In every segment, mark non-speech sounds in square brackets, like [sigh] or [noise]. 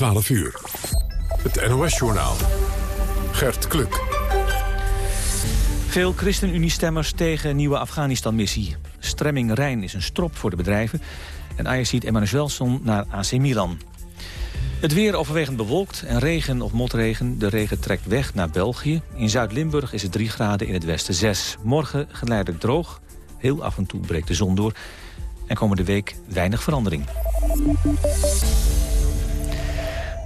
12 uur. Het NOS-journaal. Gert Kluk. Veel ChristenUnie-stemmers tegen nieuwe Afghanistan-missie. Stremming Rijn is een strop voor de bedrijven. En Ajax ziet Emmanuel naar AC Milan. Het weer overwegend bewolkt en regen of motregen. De regen trekt weg naar België. In Zuid-Limburg is het 3 graden, in het westen 6. Morgen geleidelijk droog. Heel af en toe breekt de zon door. En komende week weinig verandering.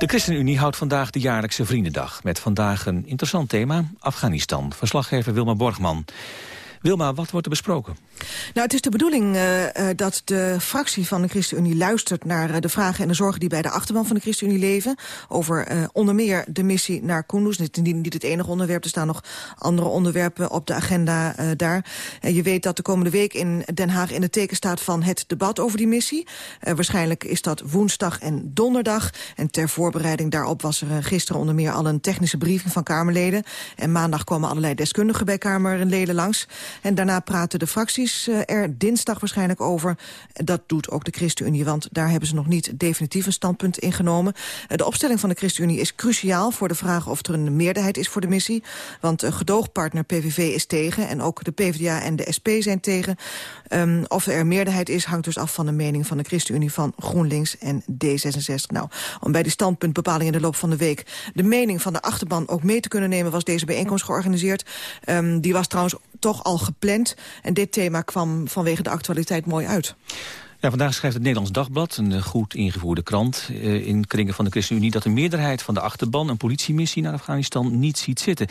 De ChristenUnie houdt vandaag de jaarlijkse Vriendendag... met vandaag een interessant thema, Afghanistan. Verslaggever Wilma Borgman. Wilma, wat wordt er besproken? Nou, het is de bedoeling uh, dat de fractie van de ChristenUnie luistert naar uh, de vragen en de zorgen die bij de achterban van de ChristenUnie leven. Over onder meer de missie naar Kunduz. Is niet het enige onderwerp, er staan nog andere onderwerpen op de agenda daar. je weet dat de komende week in Den Haag in het teken staat van het debat over die missie. waarschijnlijk is dat woensdag en donderdag. En ter voorbereiding daarop was er gisteren onder meer al een technische briefing van Kamerleden. En maandag komen allerlei deskundigen bij Kamerleden langs. En daarna praten de fracties uh, er dinsdag waarschijnlijk over. Dat doet ook de ChristenUnie, want daar hebben ze nog niet definitief een standpunt ingenomen. Uh, de opstelling van de ChristenUnie is cruciaal voor de vraag of er een meerderheid is voor de missie. Want uh, gedoogpartner PVV is tegen en ook de PvdA en de SP zijn tegen. Um, of er een meerderheid is hangt dus af van de mening van de ChristenUnie van GroenLinks en D66. Nou, om bij die standpuntbepaling in de loop van de week de mening van de achterban ook mee te kunnen nemen was deze bijeenkomst georganiseerd. Um, die was trouwens toch al gepland. En dit thema kwam vanwege de actualiteit mooi uit. Ja, vandaag schrijft het Nederlands Dagblad, een goed ingevoerde krant... Eh, in kringen van de ChristenUnie dat de meerderheid van de achterban... een politiemissie naar Afghanistan niet ziet zitten.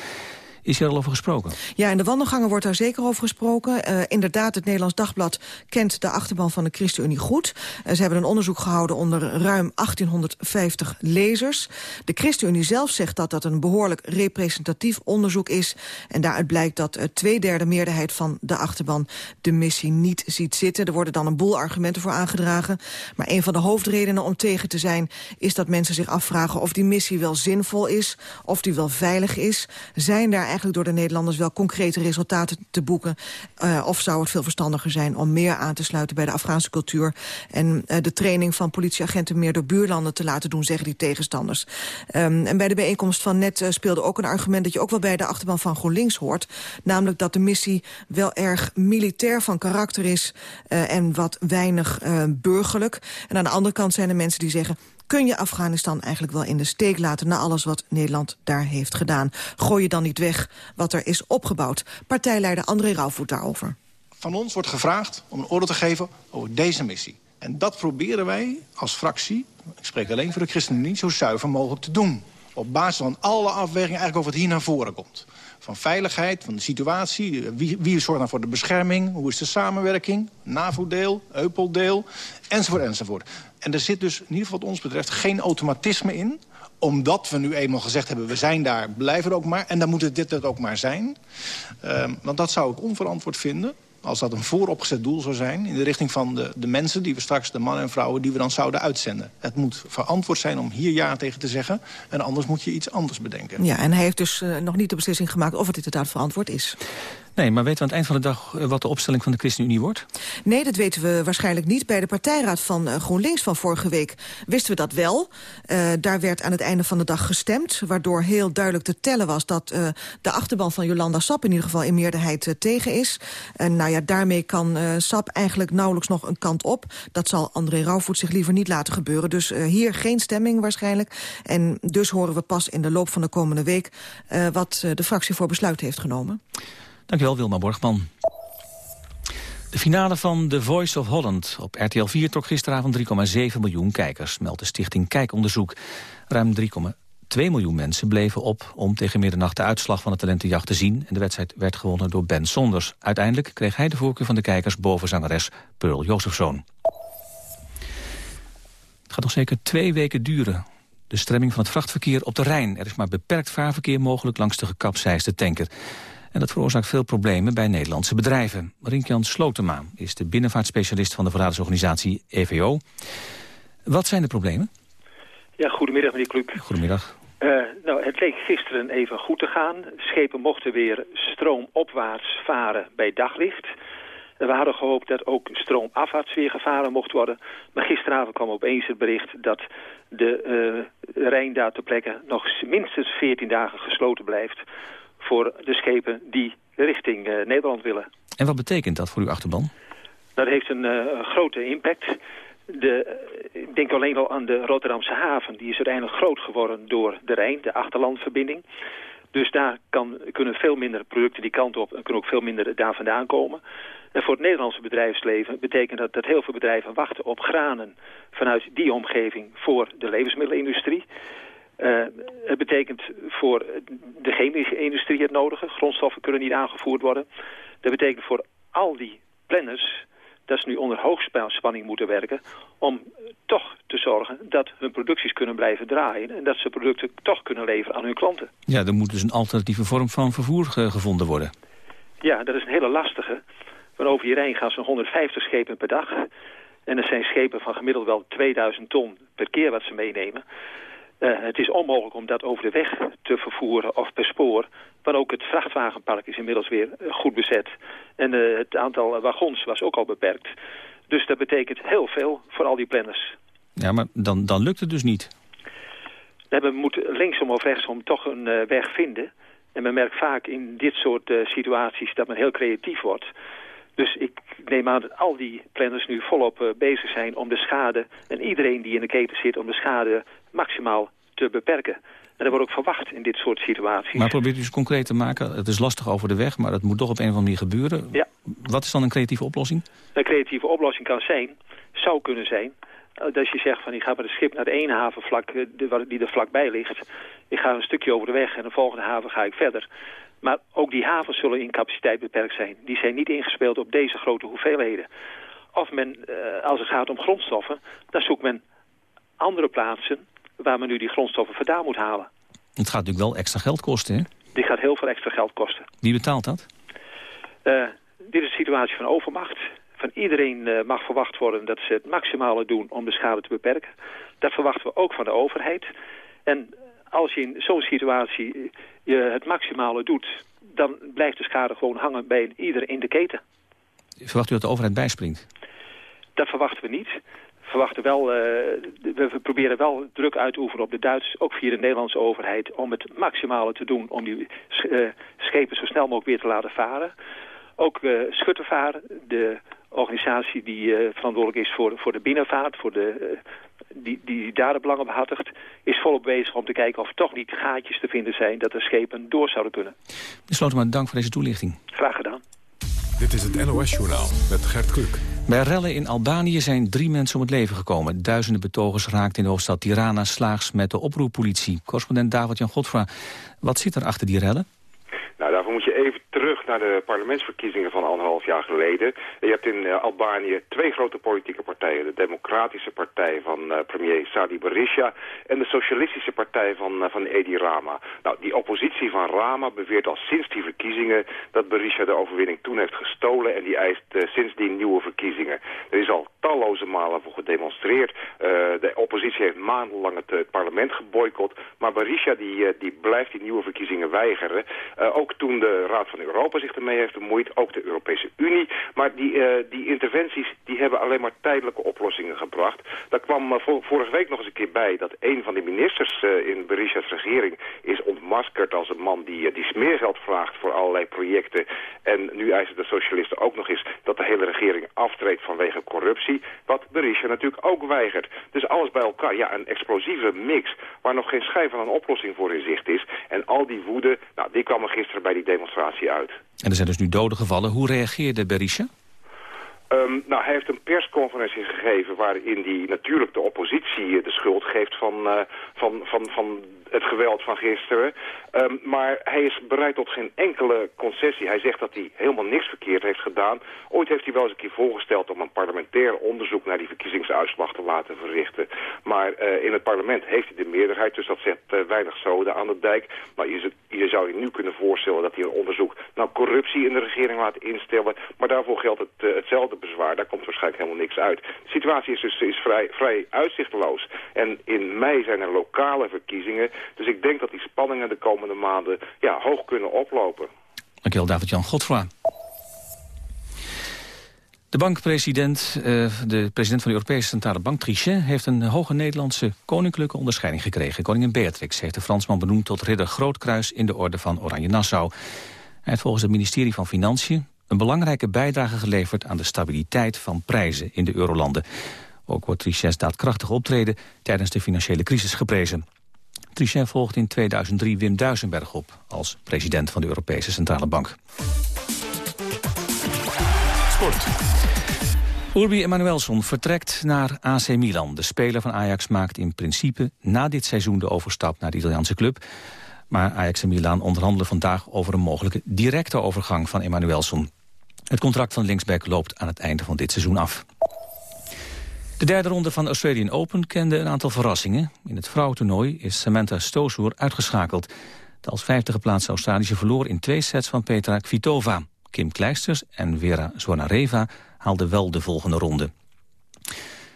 Is er al over gesproken? Ja, in de wandelgangen wordt daar zeker over gesproken. Uh, inderdaad, het Nederlands Dagblad kent de achterban van de ChristenUnie goed. Uh, ze hebben een onderzoek gehouden onder ruim 1850 lezers. De ChristenUnie zelf zegt dat dat een behoorlijk representatief onderzoek is. En daaruit blijkt dat uh, twee derde meerderheid van de achterban de missie niet ziet zitten. Er worden dan een boel argumenten voor aangedragen. Maar een van de hoofdredenen om tegen te zijn... is dat mensen zich afvragen of die missie wel zinvol is... of die wel veilig is. Zijn daar eigenlijk door de Nederlanders wel concrete resultaten te boeken? Uh, of zou het veel verstandiger zijn om meer aan te sluiten bij de Afghaanse cultuur... en uh, de training van politieagenten meer door buurlanden te laten doen, zeggen die tegenstanders. Um, en bij de bijeenkomst van net uh, speelde ook een argument... dat je ook wel bij de achterban van GroenLinks hoort. Namelijk dat de missie wel erg militair van karakter is... en wat weinig burgerlijk. En aan de andere kant zijn er mensen die zeggen kun je Afghanistan eigenlijk wel in de steek laten... na alles wat Nederland daar heeft gedaan. Gooi je dan niet weg wat er is opgebouwd. Partijleider André Rauwvoet daarover. Van ons wordt gevraagd om een oordeel te geven over deze missie. En dat proberen wij als fractie, ik spreek alleen voor de ChristenUnie... zo zuiver mogelijk te doen. Op basis van alle afwegingen eigenlijk over wat hier naar voren komt van veiligheid, van de situatie. Wie, wie zorgt nou voor de bescherming? Hoe is de samenwerking? NAVO-deel, Eupol-deel, enzovoort, enzovoort. En er zit dus, in ieder geval wat ons betreft, geen automatisme in omdat we nu eenmaal gezegd hebben, we zijn daar, blijven er ook maar. En dan moet het dit het ook maar zijn. Uh, want dat zou ik onverantwoord vinden als dat een vooropgezet doel zou zijn... in de richting van de, de mensen die we straks, de mannen en vrouwen... die we dan zouden uitzenden. Het moet verantwoord zijn om hier ja tegen te zeggen... en anders moet je iets anders bedenken. Ja, en hij heeft dus uh, nog niet de beslissing gemaakt... of het inderdaad verantwoord is. Nee, maar weten we aan het eind van de dag eh, wat de opstelling van de ChristenUnie wordt? Nee, dat weten we waarschijnlijk niet. Bij de partijraad van uh, GroenLinks van vorige week wisten we dat wel. Uh, daar werd aan het einde van de dag gestemd... waardoor heel duidelijk te tellen was dat uh, de achterban van Jolanda Sap... in ieder geval in meerderheid tegen is. En nou ja, daarmee kan Sap eigenlijk nauwelijks nog een kant op. Dat zal André Rauwvoet zich liever niet laten gebeuren. Dus hier geen stemming waarschijnlijk. En dus horen we pas in de loop van de komende week... Wat de fractie voor besluit heeft genomen. Dankjewel, Wilma Borgman. De finale van The Voice of Holland op RTL 4 trok gisteravond 3,7 miljoen kijkers, meldt de stichting Kijkonderzoek. Ruim 3,2 miljoen mensen bleven op om tegen middernacht de uitslag van de talentenjacht te zien. En de wedstrijd werd gewonnen door Ben Sonders. Uiteindelijk kreeg hij de voorkeur van de kijkers boven zangeres Pearl Josephzoon. Het gaat nog zeker twee weken duren. De stremming van het vrachtverkeer op de Rijn. Er is maar beperkt vaarverkeer mogelijk langs de gekapseisde tanker. En dat veroorzaakt veel problemen bij Nederlandse bedrijven. Rinkjan Slotema is de binnenvaartspecialist van de verradersorganisatie EVO. Wat zijn de problemen? Ja, goedemiddag meneer Kluk. Goedemiddag. Uh, nou, het leek gisteren even goed te gaan. Schepen mochten weer stroomopwaarts varen bij daglicht. We hadden gehoopt dat ook stroomafwaarts weer gevaren mocht worden. Maar gisteravond kwam opeens het bericht dat de, uh, Rijn daar ter plekke nog minstens 14 dagen gesloten blijft voor de schepen die richting Nederland willen. En wat betekent dat voor uw achterban? Dat heeft een grote impact. De, ik denk alleen al aan de Rotterdamse haven. Die is uiteindelijk groot geworden door de Rijn, de achterlandverbinding. Dus daar kan, kunnen veel minder producten die kant op en kunnen ook veel minder daar vandaan komen. En voor het Nederlandse bedrijfsleven betekent dat dat heel veel bedrijven wachten op granen vanuit die omgeving voor de levensmiddelenindustrie. Uh, het betekent voor de chemische industrie het nodige. Grondstoffen kunnen niet aangevoerd worden. Dat betekent voor al die planners dat ze nu onder hoogspanning moeten werken... om toch te zorgen dat hun producties kunnen blijven draaien... en dat ze producten toch kunnen leveren aan hun klanten. Ja, er moet dus een alternatieve vorm van vervoer gevonden worden. Ja, dat is een hele lastige. Van over hierheen gaan zo'n 150 schepen per dag. En er zijn schepen van gemiddeld wel 2000 ton per keer wat ze meenemen. Uh, het is onmogelijk om dat over de weg te vervoeren of per spoor. Maar ook het vrachtwagenpark is inmiddels weer eh, goed bezet. En uh, het aantal wagons was ook al beperkt. Dus dat betekent heel veel voor al die planners. Ja, maar dan, dan lukt het dus niet. We moeten linksom of rechtsom toch een uh, weg vinden. En men merkt vaak in dit soort situaties dat men heel creatief wordt. Dus ik neem aan dat al die planners nu volop bezig zijn om de schade... en iedereen die in de keten zit om de schade maximaal te beperken. En dat wordt ook verwacht in dit soort situaties. Maar probeert u eens concreet te maken. Het is lastig over de weg, maar dat moet toch op een of andere manier gebeuren. Ja. Wat is dan een creatieve oplossing? Een creatieve oplossing kan zijn, zou kunnen zijn... Eh, dat je zegt van ik ga met het schip naar het ene havenvlak eh, die er vlakbij ligt. Ik ga een stukje over de weg en de volgende haven ga ik verder. Maar ook die havens zullen in capaciteit beperkt zijn. Die zijn niet ingespeeld op deze grote hoeveelheden. Of men, eh, als het gaat om grondstoffen, dan zoekt men andere plaatsen waar men nu die grondstoffen vandaan moet halen. Het gaat natuurlijk wel extra geld kosten, hè? Dit gaat heel veel extra geld kosten. Wie betaalt dat? Uh, dit is een situatie van overmacht. Van iedereen uh, mag verwacht worden dat ze het maximale doen om de schade te beperken. Dat verwachten we ook van de overheid. En als je in zo'n situatie je het maximale doet... dan blijft de schade gewoon hangen bij ieder in de keten. Verwacht u dat de overheid bijspringt? Dat verwachten we niet. We, verwachten wel, uh, we proberen wel druk uit te oefenen op de Duitsers, ook via de Nederlandse overheid, om het maximale te doen om die uh, schepen zo snel mogelijk weer te laten varen. Ook uh, Schuttervaren, de organisatie die verantwoordelijk is voor, voor de binnenvaart, voor de die, die daar de belangen behartigt, is volop bezig om te kijken of er toch niet gaatjes te vinden zijn dat de schepen door zouden kunnen. Meneer maar dank voor deze toelichting. Graag gedaan. Dit is het NOS-journaal met Gert Kluk. Bij rellen in Albanië zijn drie mensen om het leven gekomen. Duizenden betogers raakten in de hoofdstad Tirana slaags met de oproeppolitie. Correspondent David-Jan Godfra, wat zit er achter die rellen? Nou, daarvoor moet je even terug naar de parlementsverkiezingen van anderhalf jaar geleden. Je hebt in uh, Albanië twee grote politieke partijen. De Democratische Partij van uh, premier Sadi Berisha en de Socialistische Partij van, uh, van Edi Rama. Nou, die oppositie van Rama beweert al sinds die verkiezingen dat Berisha de overwinning toen heeft gestolen en die eist sindsdien nieuwe verkiezingen. Er is al talloze malen voor gedemonstreerd. de oppositie heeft maandenlang het, het parlement geboycott, maar Berisha die, die blijft die nieuwe verkiezingen weigeren. ook toen de Raad van Europa zich ermee heeft bemoeid, ook de Europese Unie. Maar die, uh, die interventies die hebben alleen maar tijdelijke oplossingen gebracht. Daar kwam uh, vorige week nog eens een keer bij dat een van de ministers uh, in Berisha's regering is ontmaskerd als een man die, die smeergeld vraagt voor allerlei projecten. En nu eisen de socialisten ook nog eens dat de hele regering aftreedt vanwege corruptie. Wat Berisha natuurlijk ook weigert. Dus alles bij elkaar, ja, een explosieve mix waar nog geen schijn van een oplossing voor in zicht is. En al die woede, nou, die kwam er gisteren bij die demonstratie uit. En er zijn dus nu doden gevallen. Hoe reageerde Berisha? Um, nou, hij heeft een persconferentie gegeven waarin hij natuurlijk de oppositie de schuld geeft van, uh, van, van, van het geweld van gisteren. Um, maar hij is bereid tot geen enkele concessie. Hij zegt dat hij helemaal niks verkeerd heeft gedaan. Ooit heeft hij wel eens een keer voorgesteld om een parlementair onderzoek naar die verkiezingsuitslag te laten verrichten. Maar uh, in het parlement heeft hij de meerderheid, dus dat zet uh, weinig zoden aan de dijk. Maar je, zou je nu kunnen voorstellen dat hij een onderzoek naar corruptie in de regering laat instellen. Maar daarvoor geldt het, uh, hetzelfde bezwaar. Daar komt waarschijnlijk helemaal niks uit. De situatie is dus is vrij, vrij uitzichtloos. En in mei zijn er lokale verkiezingen. Dus ik denk dat die spanningen de komende maanden ja, hoog kunnen oplopen. Dankjewel, David-Jan Godfra. De bankpresident, uh, de president van de Europese Centrale Bank, Trichet... heeft een hoge Nederlandse koninklijke onderscheiding gekregen. Koningin Beatrix heeft de Fransman benoemd tot ridder Grootkruis... in de orde van Oranje-Nassau. Hij heeft volgens het ministerie van Financiën... een belangrijke bijdrage geleverd aan de stabiliteit van prijzen in de eurolanden. Ook wordt Trichet's daadkrachtig optreden tijdens de financiële crisis geprezen. Trichet volgt in 2003 Wim Duisenberg op als president van de Europese Centrale Bank. Sport. Urbi Emanuelson vertrekt naar AC Milan. De speler van Ajax maakt in principe na dit seizoen de overstap naar de Italiaanse club. Maar Ajax en Milan onderhandelen vandaag over een mogelijke directe overgang van Emanuelson. Het contract van linksback loopt aan het einde van dit seizoen af. De derde ronde van Australian Open kende een aantal verrassingen. In het vrouwentoernooi is Samantha Stosur uitgeschakeld. De als vijfde geplaatste Australische verloor in twee sets van Petra Kvitova. Kim Kleisters en Vera Zwonareva haalden wel de volgende ronde.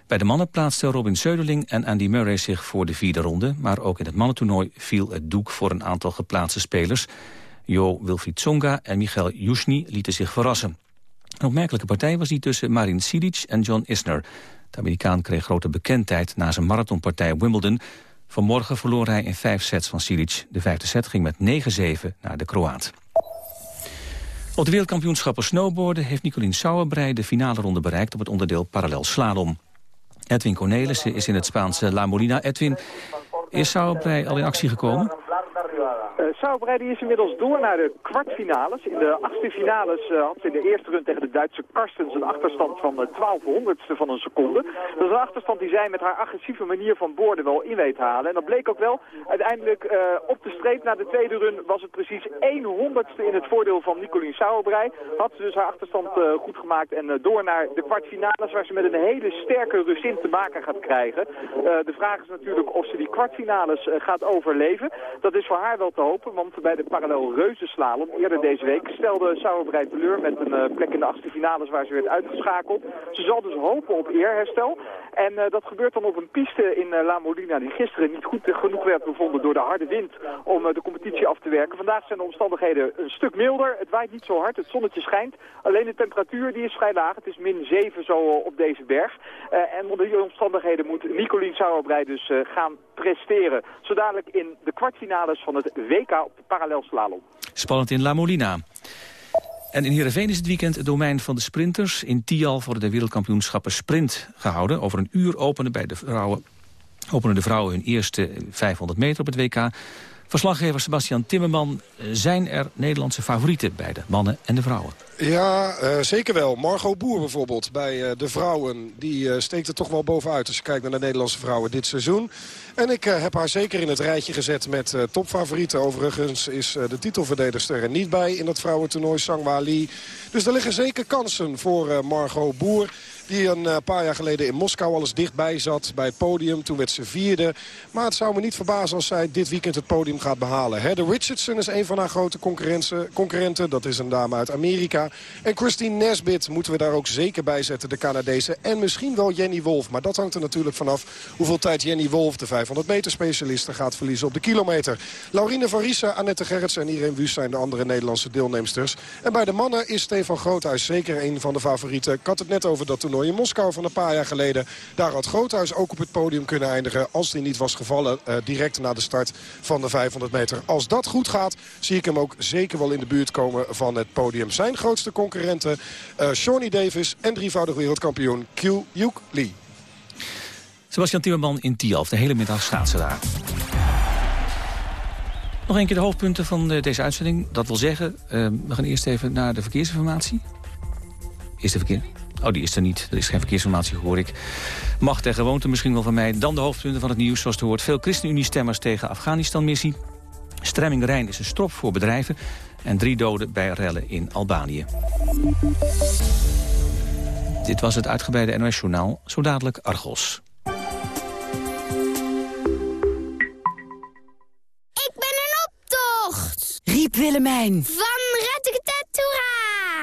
Bij de mannen plaatsten Robin Söderling en Andy Murray zich voor de vierde ronde... maar ook in het mannentoernooi viel het doek voor een aantal geplaatste spelers. Jo Wilfried en Michael Jusni lieten zich verrassen. Een opmerkelijke partij was die tussen Marin Cilic en John Isner. De Amerikaan kreeg grote bekendheid na zijn marathonpartij Wimbledon. Vanmorgen verloor hij in vijf sets van Cilic. De vijfde set ging met 9-7 naar de Kroaat. Op de wereldkampioenschappen snowboarden heeft Nicolien Sauerbrei de finale ronde bereikt op het onderdeel parallel slalom. Edwin Cornelissen is in het Spaanse La Molina. Edwin, is Sauerbrei al in actie gekomen? Uh, is inmiddels door naar de kwartfinales. In de achtste finales uh, had ze in de eerste run tegen de Duitse Karstens een achterstand van 1200ste van een seconde. Dat is een achterstand die zij met haar agressieve manier van boorden wel in weet halen. En dat bleek ook wel. Uiteindelijk op de streep na de tweede run was het precies 100ste in het voordeel van Nicolien Sauerbrei. Had ze dus haar achterstand goed gemaakt en door naar de kwartfinales waar ze met een hele sterke Russin te maken gaat krijgen. de vraag is natuurlijk of ze die kwartfinales gaat overleven. Dat is voor haar wel te want bij de parallel reuzenslalom eerder deze week stelde Sauerbrei teleur met een uh, plek in de achtste finales waar ze werd uitgeschakeld. Ze zal dus hopen op eerherstel. En uh, dat gebeurt dan op een piste in uh, La Molina die gisteren niet goed genoeg werd bevonden door de harde wind om de competitie af te werken. Vandaag zijn de omstandigheden een stuk milder. Het waait niet zo hard, het zonnetje schijnt. Alleen de temperatuur die is vrij laag. Het is min 7 zo op deze berg. en onder die omstandigheden moet Nicolien Sauerbrei dus gaan presteren. Zo dadelijk in de kwartfinales van het WK op de parallelslalom. Spannend in La Molina. En in Heerenveen is het weekend het domein van de sprinters. In Tial worden de wereldkampioenschappen sprint gehouden. Over een uur openen, bij de vrouwen, openen de vrouwen hun eerste 500 meter op het WK. Verslaggever Sebastian Timmerman, zijn er Nederlandse favorieten bij de mannen en de vrouwen? Ja, uh, zeker wel. Margot Boer bijvoorbeeld bij uh, de vrouwen. Die uh, steekt er toch wel bovenuit als je kijkt naar de Nederlandse vrouwen dit seizoen. En ik heb haar zeker in het rijtje gezet met topfavorieten. Overigens is de titelverdedigster er niet bij in dat vrouwentoernooi, Sangwa Lee. Dus er liggen zeker kansen voor Margot Boer. Die een eh, paar jaar geleden in Moskou al eens dichtbij zat bij het podium. Toen werd ze vierde. Maar het zou me niet verbazen als zij dit weekend het podium gaat behalen. Heather Richardson is een van haar grote concurrenten. Dat is een dame uit Amerika. En Christine Nesbit moeten we daar ook zeker bij zetten. De Canadese. En misschien wel Jenny Wolf. Maar dat hangt er natuurlijk vanaf hoeveel tijd Jenny Wolf... de 500 meter specialiste gaat verliezen op de kilometer. Laurine Varissa, Annette Gerrits en Irene Wust zijn de andere Nederlandse deelnemsters. En bij de mannen is Stefan Groothuis zeker een van de favorieten. Ik had het net over dat toernooi in Moskou van een paar jaar geleden. Daar had Groothuis ook op het podium kunnen eindigen als hij niet was gevallen. Uh, direct na de start van de 500 meter. Als dat goed gaat, zie ik hem ook zeker wel in de buurt komen van het podium. Zijn grootste concurrenten, uh, Shawnee Davis en drievoudig wereldkampioen Kyu Yuk Lee. Sebastian Timmerman in Tialf, de hele middag schaatsen daar. Nog een keer de hoofdpunten van eh, deze uitzending. Dat wil zeggen, uh, we gaan eerst even naar de verkeersinformatie. Eerste verkeer. Oh, die is er niet. Er is geen verkeersinformatie, hoor ik. Macht en gewoonte misschien wel van mij. Dan de hoofdpunten van het nieuws, zoals het hoort. Veel ChristenUnie-stemmers tegen Afghanistan-missie. Stremming Rijn is een strop voor bedrijven. En drie doden bij rellen in Albanië. Dit was het uitgebreide NOS-journaal. Zo dadelijk Argos. Ik ben een optocht! Riep Willemijn. Van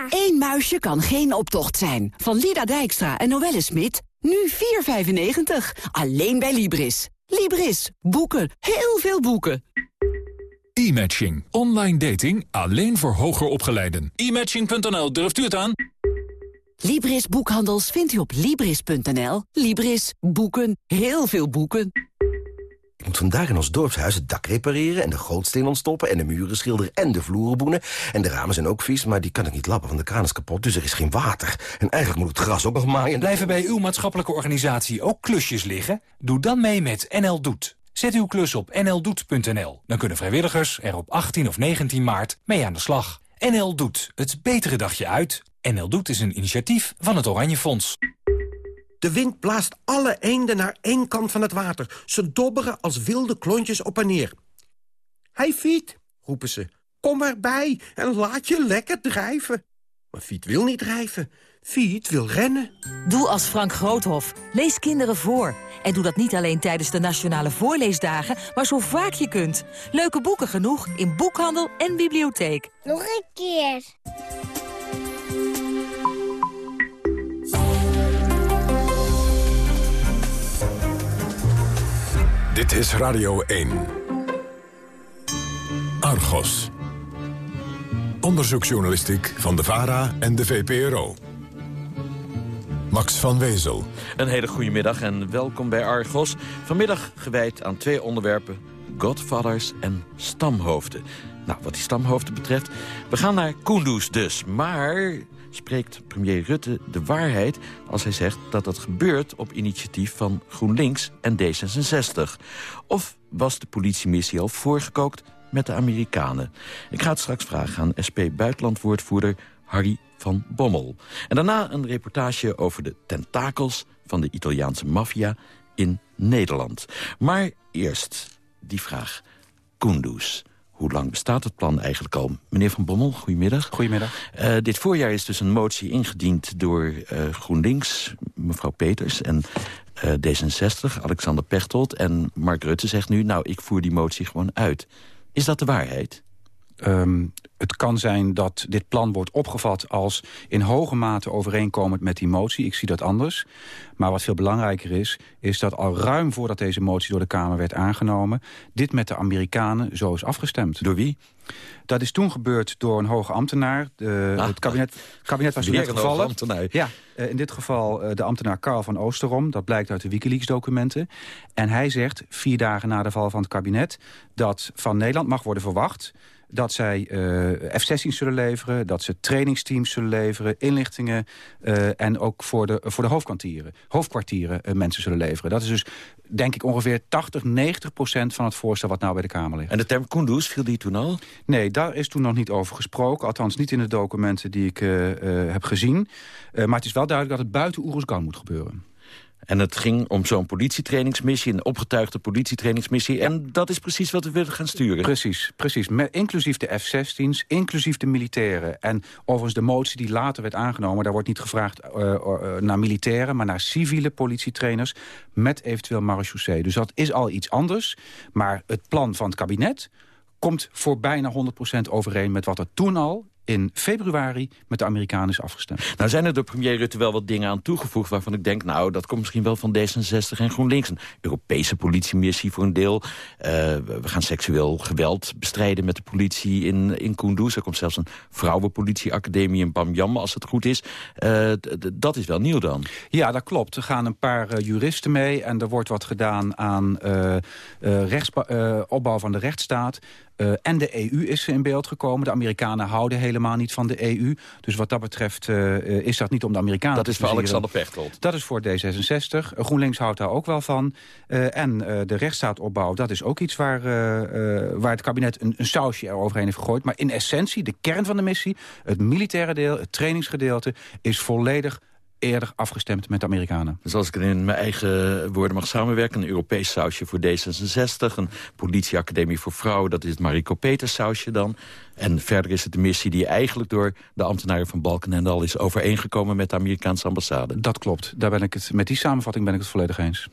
Eén muisje kan geen optocht zijn. Van Lida Dijkstra en Noelle Smit. Nu 4,95. Alleen bij Libris. Libris. Boeken. Heel veel boeken. E-matching. Online dating alleen voor hoger opgeleiden. E-matching.nl, durft u het aan? Libris Boekhandels vindt u op Libris.nl. Libris. Boeken. Heel veel boeken. Ik moet vandaag in ons dorpshuis het dak repareren... en de gootsteen ontstoppen en de muren schilderen en de vloeren boenen. En de ramen zijn ook vies, maar die kan ik niet lappen, want de kraan is kapot. Dus er is geen water. En eigenlijk moet het gras ook nog maaien. Blijven bij uw maatschappelijke organisatie ook klusjes liggen? Doe dan mee met NL Doet. Zet uw klus op nldoet.nl. Dan kunnen vrijwilligers er op 18 of 19 maart mee aan de slag. NL Doet, het betere dagje uit. NL Doet is een initiatief van het Oranje Fonds. De wind blaast alle eenden naar één kant van het water. Ze dobberen als wilde klontjes op en neer. Hey Fiet, roepen ze, kom erbij en laat je lekker drijven. Maar Fiet wil niet drijven. Fiet wil rennen. Doe als Frank Groothof. Lees kinderen voor. En doe dat niet alleen tijdens de Nationale Voorleesdagen... maar zo vaak je kunt. Leuke boeken genoeg in boekhandel en bibliotheek. Nog een keer. Dit is Radio 1. Argos. Onderzoeksjournalistiek van de VARA en de VPRO. Max van Wezel. Een hele goede middag en welkom bij Argos. Vanmiddag gewijd aan twee onderwerpen. Godfathers en stamhoofden. Nou, wat die stamhoofden betreft, we gaan naar Kunduz dus. Maar spreekt premier Rutte de waarheid als hij zegt dat dat gebeurt op initiatief van GroenLinks en D66? Of was de politiemissie al voorgekookt met de Amerikanen? Ik ga het straks vragen aan SP-buitenlandwoordvoerder Harry van Bommel. En daarna een reportage over de tentakels van de Italiaanse maffia in Nederland. Maar eerst die vraag. Kunduz. Hoe lang bestaat het plan eigenlijk al? Meneer Van Bommel, goedemiddag. Goedemiddag. Uh, dit voorjaar is dus een motie ingediend door uh, GroenLinks, mevrouw Peters... en uh, D66, Alexander Pechtold. En Mark Rutte zegt nu, nou, ik voer die motie gewoon uit. Is dat de waarheid? Um, het kan zijn dat dit plan wordt opgevat als in hoge mate overeenkomend met die motie. Ik zie dat anders. Maar wat veel belangrijker is, is dat al ruim voordat deze motie door de Kamer werd aangenomen... dit met de Amerikanen zo is afgestemd. Door wie? Dat is toen gebeurd door een hoge ambtenaar. De, Ah, het kabinet, het kabinet was toen weer net gevallen. ambtenaar. Ja, eh, in dit geval eh, de ambtenaar Karl van Oosterom. Dat blijkt uit de Wikileaks-documenten. En hij zegt, vier dagen na de val van het kabinet... dat van Nederland mag worden verwacht dat zij eh, F-16's zullen leveren... dat ze trainingsteams zullen leveren, inlichtingen... eh, en ook voor de, voor de hoofdkwartieren, hoofdkwartieren eh, mensen zullen leveren. Dat is dus, denk ik, ongeveer 80, 90 procent van het voorstel... wat nou bij de Kamer ligt. En de term Kunduz, viel die toen al? Nee, daar is toen nog niet over gesproken. Althans niet in de documenten die ik heb gezien. Maar het is wel duidelijk dat het buiten Oeruzgan moet gebeuren. En het ging om zo'n politietrainingsmissie, een opgetuigde politietrainingsmissie. En dat is precies wat we willen gaan sturen. Precies, precies. Met, inclusief de F-16's, inclusief de militairen. En overigens de motie die later werd aangenomen... daar wordt niet gevraagd uh, uh, naar militairen... maar naar civiele politietrainers met eventueel marechaussee. Dus dat is al iets anders. Maar het plan van het kabinet komt voor bijna 100% overeen... met wat er toen al in februari met de Amerikanen is afgestemd. Nou zijn er door premier Rutte wel wat dingen aan toegevoegd... waarvan ik denk, nou, dat komt misschien wel van D66 en GroenLinks. Een Europese politiemissie voor een deel. Uh, we gaan seksueel geweld bestrijden met de politie in, in Kunduz. Er komt zelfs een vrouwenpolitieacademie in Bamyan, als het goed is. Uh, dat is wel nieuw dan. Ja, dat klopt. Er gaan een paar uh, juristen mee... en er wordt wat gedaan aan opbouw van de rechtsstaat... Uh, en de EU is in beeld gekomen. De Amerikanen houden helemaal niet van de EU. Dus wat dat betreft uh, is dat niet om de Amerikanen dat te is voor Alexander Pechtold. Dat is voor D66. GroenLinks houdt daar ook wel van. Uh, en de rechtsstaatopbouw, dat is ook iets waar, waar het kabinet een, een sausje eroverheen heeft gegooid. Maar in essentie, de kern van de missie, het militaire deel, het trainingsgedeelte... is volledig eerder afgestemd met de Amerikanen. Dus als ik in mijn eigen woorden mag samenwerken... een Europees sausje voor D66, een politieacademie voor vrouwen... dat is het Mariko Peters sausje dan. En verder is het de missie die eigenlijk door de ambtenaren van Balkenende... al is overeengekomen met de Amerikaanse ambassade. Dat klopt. Daar ben ik het, met die samenvatting ben ik het volledig eens.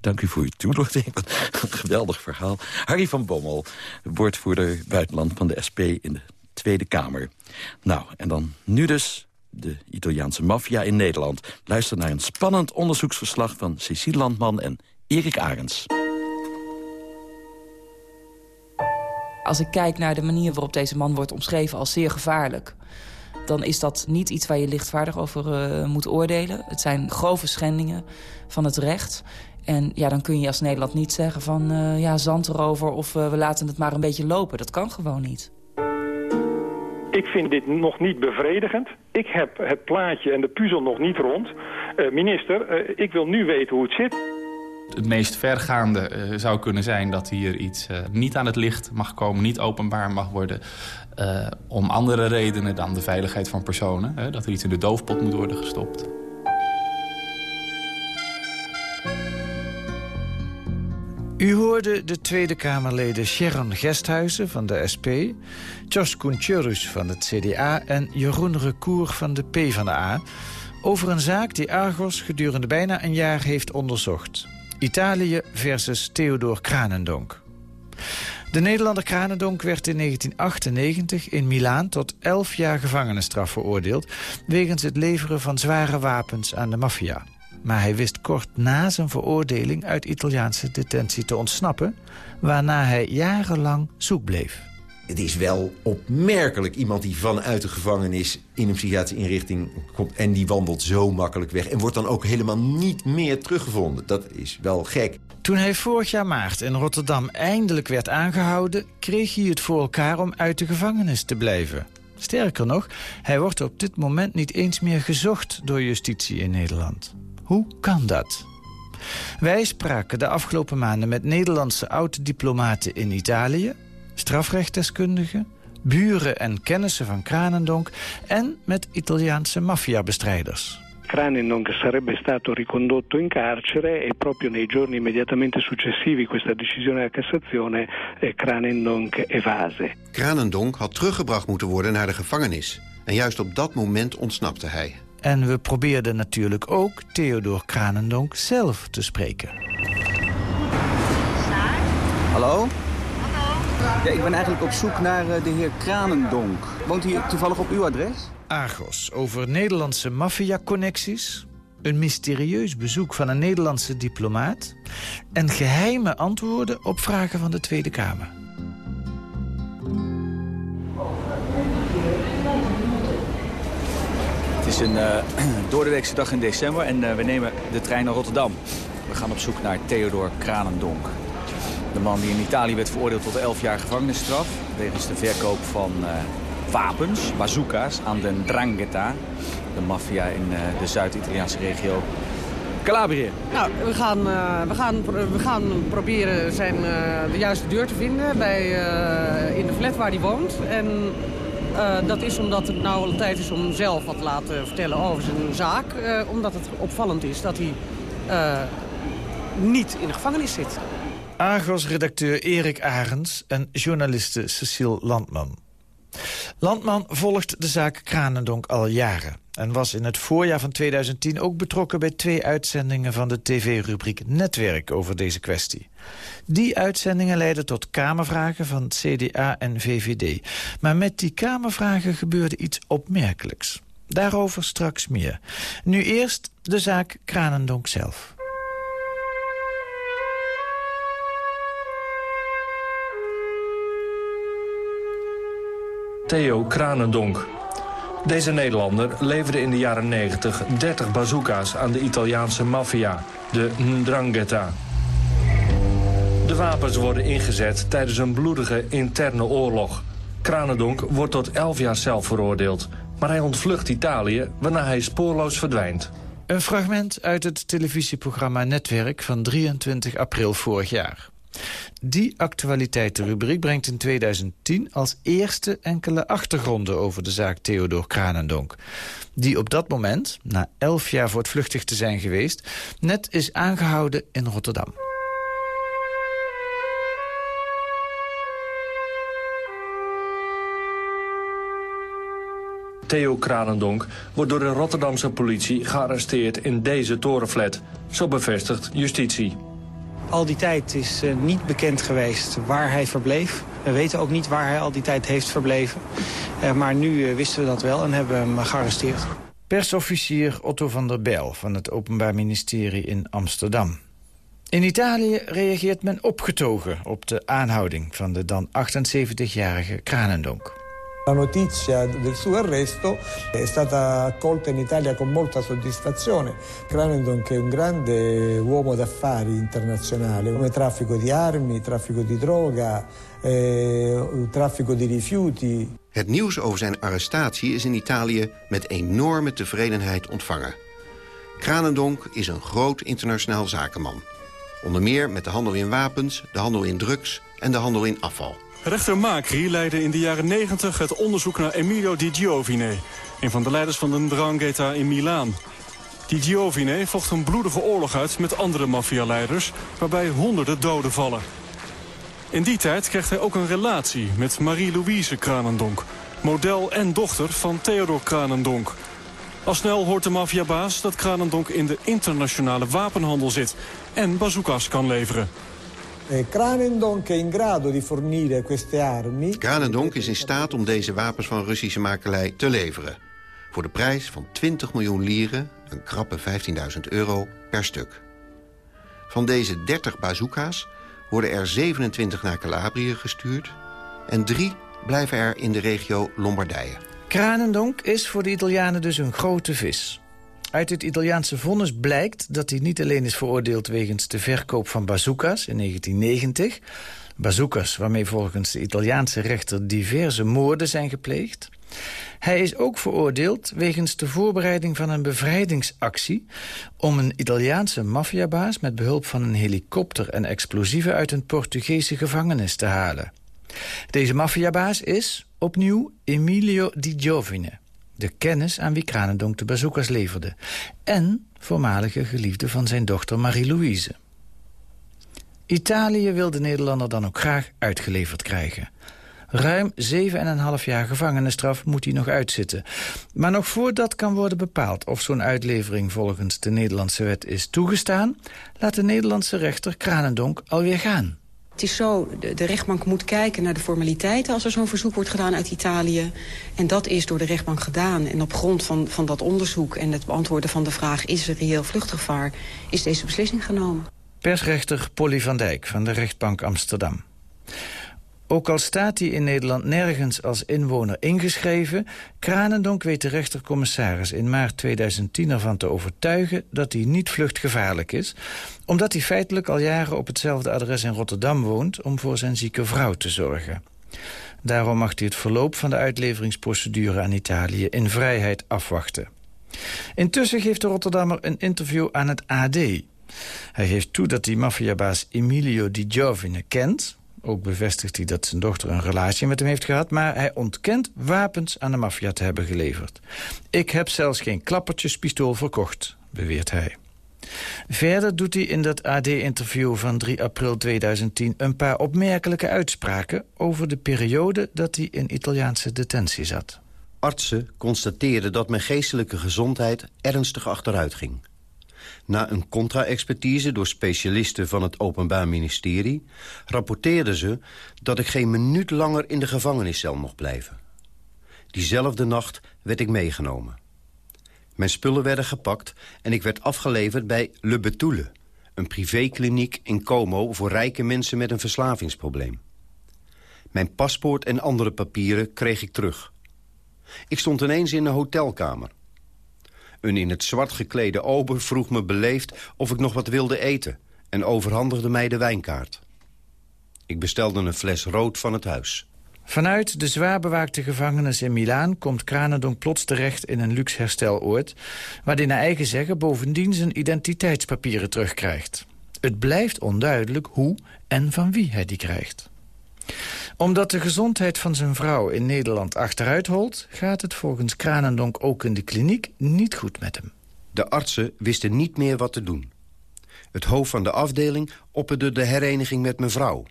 Dank u voor uw toelichting. Een geweldig verhaal. Harry van Bommel, woordvoerder buitenland van de SP in de Tweede Kamer. Nou, en dan nu dus de Italiaanse maffia in Nederland. Luister naar een spannend onderzoeksverslag van Cecile Landman en Erik Arends. Als ik kijk naar de manier waarop deze man wordt omschreven als zeer gevaarlijk... dan is dat niet iets waar je lichtvaardig over uh, moet oordelen. Het zijn grove schendingen van het recht. En ja, dan kun je als Nederland niet zeggen van uh, ja, zand erover... of uh, we laten het maar een beetje lopen. Dat kan gewoon niet. Ik vind dit nog niet bevredigend. Ik heb het plaatje en de puzzel nog niet rond. Uh, minister, ik wil nu weten hoe het zit. Het meest vergaande uh, zou kunnen zijn dat hier iets uh, niet aan het licht mag komen, niet openbaar mag worden. Uh, om andere redenen dan de veiligheid van personen. Dat er iets in de doofpot moet worden gestopt. U hoorde de Tweede Kamerleden Sharon Gesthuizen van de SP... Jos Kuntjurus van het CDA en Jeroen Recour van de PvdA... over een zaak die Argos gedurende bijna een jaar heeft onderzocht. Italië versus Theodor Kranendonk. De Nederlander Kranendonk werd in 1998 in Milaan tot 11 jaar gevangenisstraf veroordeeld... wegens het leveren van zware wapens aan de maffia. Maar hij wist kort na zijn veroordeling uit Italiaanse detentie te ontsnappen... waarna hij jarenlang zoek bleef. Het is wel opmerkelijk. Iemand die vanuit de gevangenis in een psychiatrische inrichting komt... en die wandelt zo makkelijk weg en wordt dan ook helemaal niet meer teruggevonden. Dat is wel gek. Toen hij vorig jaar maart in Rotterdam eindelijk werd aangehouden... kreeg hij het voor elkaar om uit de gevangenis te blijven. Sterker nog, hij wordt op dit moment niet eens meer gezocht door justitie in Nederland. Hoe kan dat? Wij spraken de afgelopen maanden met Nederlandse oud-diplomaten in Italië... strafrechtdeskundigen, buren en kennissen van Kranendonk... en met Italiaanse maffiabestrijders. Kranendonk sarebbe stato ricondotto in carcere e proprio nei giorni immediatamente successivi a questa decisione della Cassazione eh, Kranendonk evase. Kranendonk had teruggebracht moeten worden naar de gevangenis. En juist op dat moment ontsnapte hij. En we probeerden natuurlijk ook Theodor Kranendonk zelf te spreken. Hallo? Hallo? Ja, ik ben eigenlijk op zoek naar uh, de heer Kranendonk. Woont hij toevallig op uw adres? Argos over Nederlandse maffia-connecties... een mysterieus bezoek van een Nederlandse diplomaat... en geheime antwoorden op vragen van de Tweede Kamer. Het is een uh, [clears throat] doordeweekse dag in december en uh, we nemen de trein naar Rotterdam. We gaan op zoek naar Theodor Kranendonk. De man die in Italië werd veroordeeld tot 11 jaar gevangenisstraf... wegens de verkoop van uh, wapens, bazooka's, aan de Drangheta. De maffia in de Zuid-Italiaanse regio Calabrië. Nou, we gaan, we gaan, we gaan proberen zijn, de juiste deur te vinden bij, in de flat waar hij woont. En uh, dat is omdat het nou wel tijd is om zelf wat te laten vertellen over zijn zaak. Uh, omdat het opvallend is dat hij uh, niet in de gevangenis zit. Argos-redacteur Erik Arends en journaliste Cecile Landman. Landman volgt de zaak Kranendonk al jaren... en was in het voorjaar van 2010 ook betrokken bij twee uitzendingen... van de tv-rubriek Netwerk over deze kwestie. Die uitzendingen leidden tot Kamervragen van CDA en VVD. Maar met die Kamervragen gebeurde iets opmerkelijks. Daarover straks meer. Nu eerst de zaak Kranendonk zelf. Theo Kranendonk. Deze Nederlander leverde in de jaren 90 30 bazooka's aan de Italiaanse maffia, de Ndrangheta. De wapens worden ingezet tijdens een bloedige interne oorlog. Kranendonk wordt tot 11 jaar zelf veroordeeld, maar hij ontvlucht Italië waarna hij spoorloos verdwijnt. Een fragment uit het televisieprogramma Netwerk van 23 april vorig jaar. Die actualiteitenrubriek brengt in 2010 als eerste enkele achtergronden over de zaak Theodor Kranendonk. Die op dat moment, na elf jaar voortvluchtig te zijn geweest, net is aangehouden in Rotterdam. Theo Kranendonk wordt door de Rotterdamse politie gearresteerd in deze torenflat. Zo bevestigt justitie. Al die tijd is uh, niet bekend geweest waar hij verbleef. We weten ook niet waar hij al die tijd heeft verbleven. Uh, maar nu uh, wisten we dat wel en hebben hem gearresteerd. Persofficier Otto van der Bijl van het Openbaar Ministerie in Amsterdam. In Italië reageert men opgetogen op de aanhouding van de dan 78-jarige Kranendonk. La notizia del suo arresto è stata accolta in Italia con molta soddisfazione. Cranendonk è un grande uomo d'affari internazionale, come traffico di armi, traffico di droga, eh, traffico di rifiuti. Het nieuws over zijn arrestatie is in Italië met enorme tevredenheid ontvangen. Kranendonk is een groot internationaal zakenman. Onder meer met de handel in wapens, de handel in drugs en de handel in afval. Rechter Macri leidde in de jaren 90 het onderzoek naar Emilio Di Giovine... een van de leiders van de Ndrangheta in Milaan. Di Giovine vocht een bloedige oorlog uit met andere maffialeiders... waarbij honderden doden vallen. In die tijd kreeg hij ook een relatie met Marie-Louise Kranendonk... model en dochter van Theodor Kranendonk... Al snel hoort de maffiabaas dat Kranendonk in de internationale wapenhandel zit... en bazookas kan leveren. Kranendonk è in grado di fornire queste armi. Kranendonk is in staat om deze wapens van Russische makelij te leveren. Voor de prijs van 20 miljoen lieren, een krappe 15.000 euro, per stuk. Van deze 30 bazooka's worden er 27 naar Calabrië gestuurd... en drie blijven er in de regio Lombardije. Kranendonk is voor de Italianen dus een grote vis. Uit het Italiaanse vonnis blijkt dat hij niet alleen is veroordeeld... wegens de verkoop van bazooka's in 1990... bazooka's waarmee volgens de Italiaanse rechter diverse moorden zijn gepleegd. Hij is ook veroordeeld wegens de voorbereiding van een bevrijdingsactie... om een Italiaanse maffiabaas met behulp van een helikopter en explosieven... uit een Portugese gevangenis te halen. Deze maffiabaas is, opnieuw, Emilio Di Giovine de kennis aan wie Kranendonk de bazookas leverde... en voormalige geliefde van zijn dochter Marie-Louise. Italië wil de Nederlander dan ook graag uitgeleverd krijgen. Ruim 7,5 jaar gevangenisstraf moet hij nog uitzitten. Maar nog voordat kan worden bepaald of zo'n uitlevering volgens de Nederlandse wet is toegestaan... laat de Nederlandse rechter Kranendonk alweer gaan. Het is zo, de, de, rechtbank moet kijken naar de formaliteiten als er zo'n verzoek wordt gedaan uit Italië. En dat is door de rechtbank gedaan. En op grond van, van dat onderzoek en het beantwoorden van de vraag... is er reëel vluchtgevaar, is deze beslissing genomen. Persrechter Polly van Dijk van de rechtbank Amsterdam. Ook al staat hij in Nederland nergens als inwoner ingeschreven... Kranendonk weet de rechtercommissaris in maart 2010 ervan te overtuigen... dat hij niet vluchtgevaarlijk is... omdat hij feitelijk al jaren op hetzelfde adres in Rotterdam woont... om voor zijn zieke vrouw te zorgen. Daarom mag hij het verloop van de uitleveringsprocedure aan Italië... in vrijheid afwachten. Intussen geeft de Rotterdammer een interview aan het AD. Hij geeft toe dat hij maffiabaas Emilio Di Giovine kent ook bevestigt hij dat zijn dochter een relatie met hem heeft gehad... maar hij ontkent wapens aan de maffia te hebben geleverd. Ik heb zelfs geen klappertjespistool verkocht, beweert hij. Verder doet hij in dat AD-interview van 3 april 2010... een paar opmerkelijke uitspraken over de periode dat hij in Italiaanse detentie zat. Artsen constateerden dat mijn geestelijke gezondheid ernstig achteruit ging. Na een contra-expertise door specialisten van het Openbaar Ministerie... rapporteerden ze dat ik geen minuut langer in de gevangeniscel mocht blijven. Diezelfde nacht werd ik meegenomen. Mijn spullen werden gepakt en ik werd afgeleverd bij Le Betoule... een privékliniek in Como voor rijke mensen met een verslavingsprobleem. Mijn paspoort en andere papieren kreeg ik terug. Ik stond ineens in een hotelkamer. Een in het zwart geklede ober vroeg me beleefd of ik nog wat wilde eten... en overhandigde mij de wijnkaart. Ik bestelde een fles rood van het huis. Vanuit de zwaar bewaakte gevangenis in Milaan komt Kranendonk plots terecht in een luxe hersteloord... waar hij naar eigen zeggen bovendien zijn identiteitspapieren terugkrijgt. Het blijft onduidelijk hoe en van wie hij die krijgt omdat de gezondheid van zijn vrouw in Nederland achteruit holt... gaat het volgens Kranendonk ook in de kliniek niet goed met hem. De artsen wisten niet meer wat te doen. Het hoofd van de afdeling opperde de hereniging met mijn vrouw.